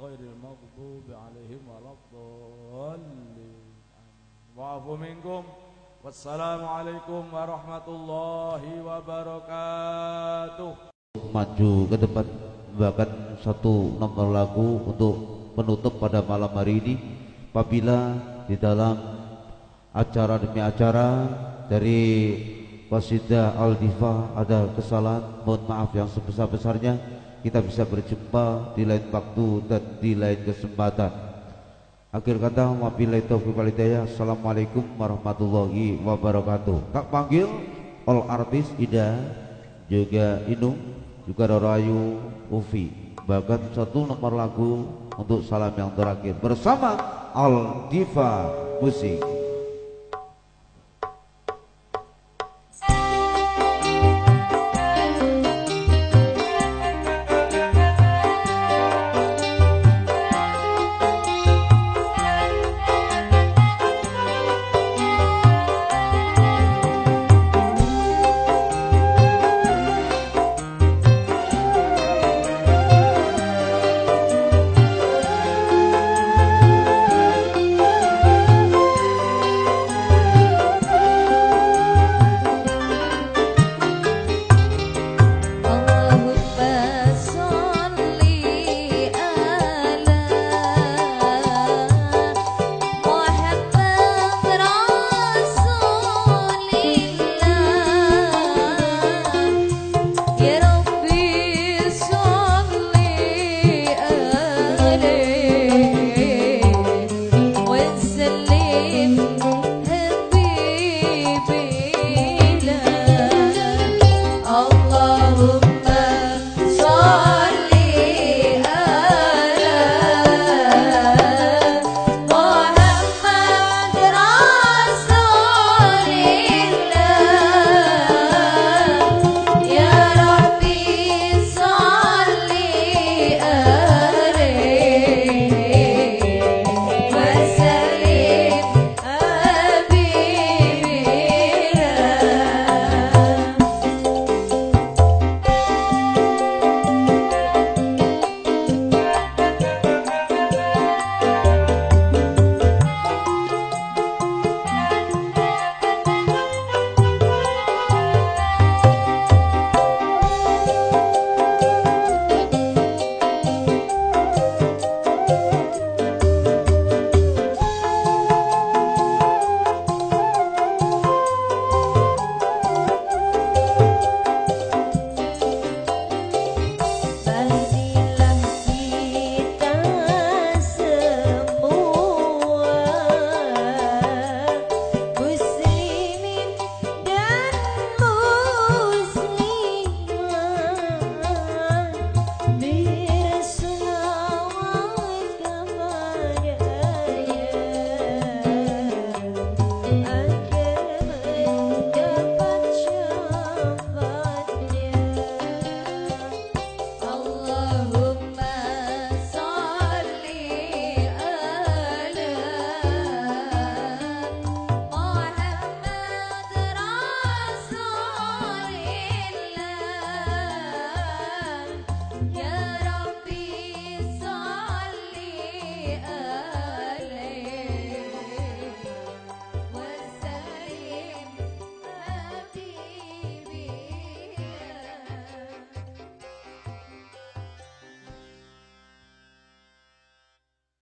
غير المغضوب عليهم ولا الضالين. واعفوا منكم. والسلام عليكم ورحمة الله وبركاته. Maju ke depan. Membawakan satu nomor lagu untuk penutup pada malam hari ini. Apabila di dalam acara demi acara dari Wasidah Al-Difa ada kesalahan mohon maaf yang sebesar-besarnya. Kita bisa berjumpa di lain waktu dan di lain kesempatan. Akhir kata wabillahi taufiq walhidayah assalamualaikum warahmatullahi wabarakatuh. Tak panggil all artis Ida juga Inung juga Rorayu Ufi. Bahkan satu nomor lagu untuk salam yang terakhir. Bersama Al Diva Musik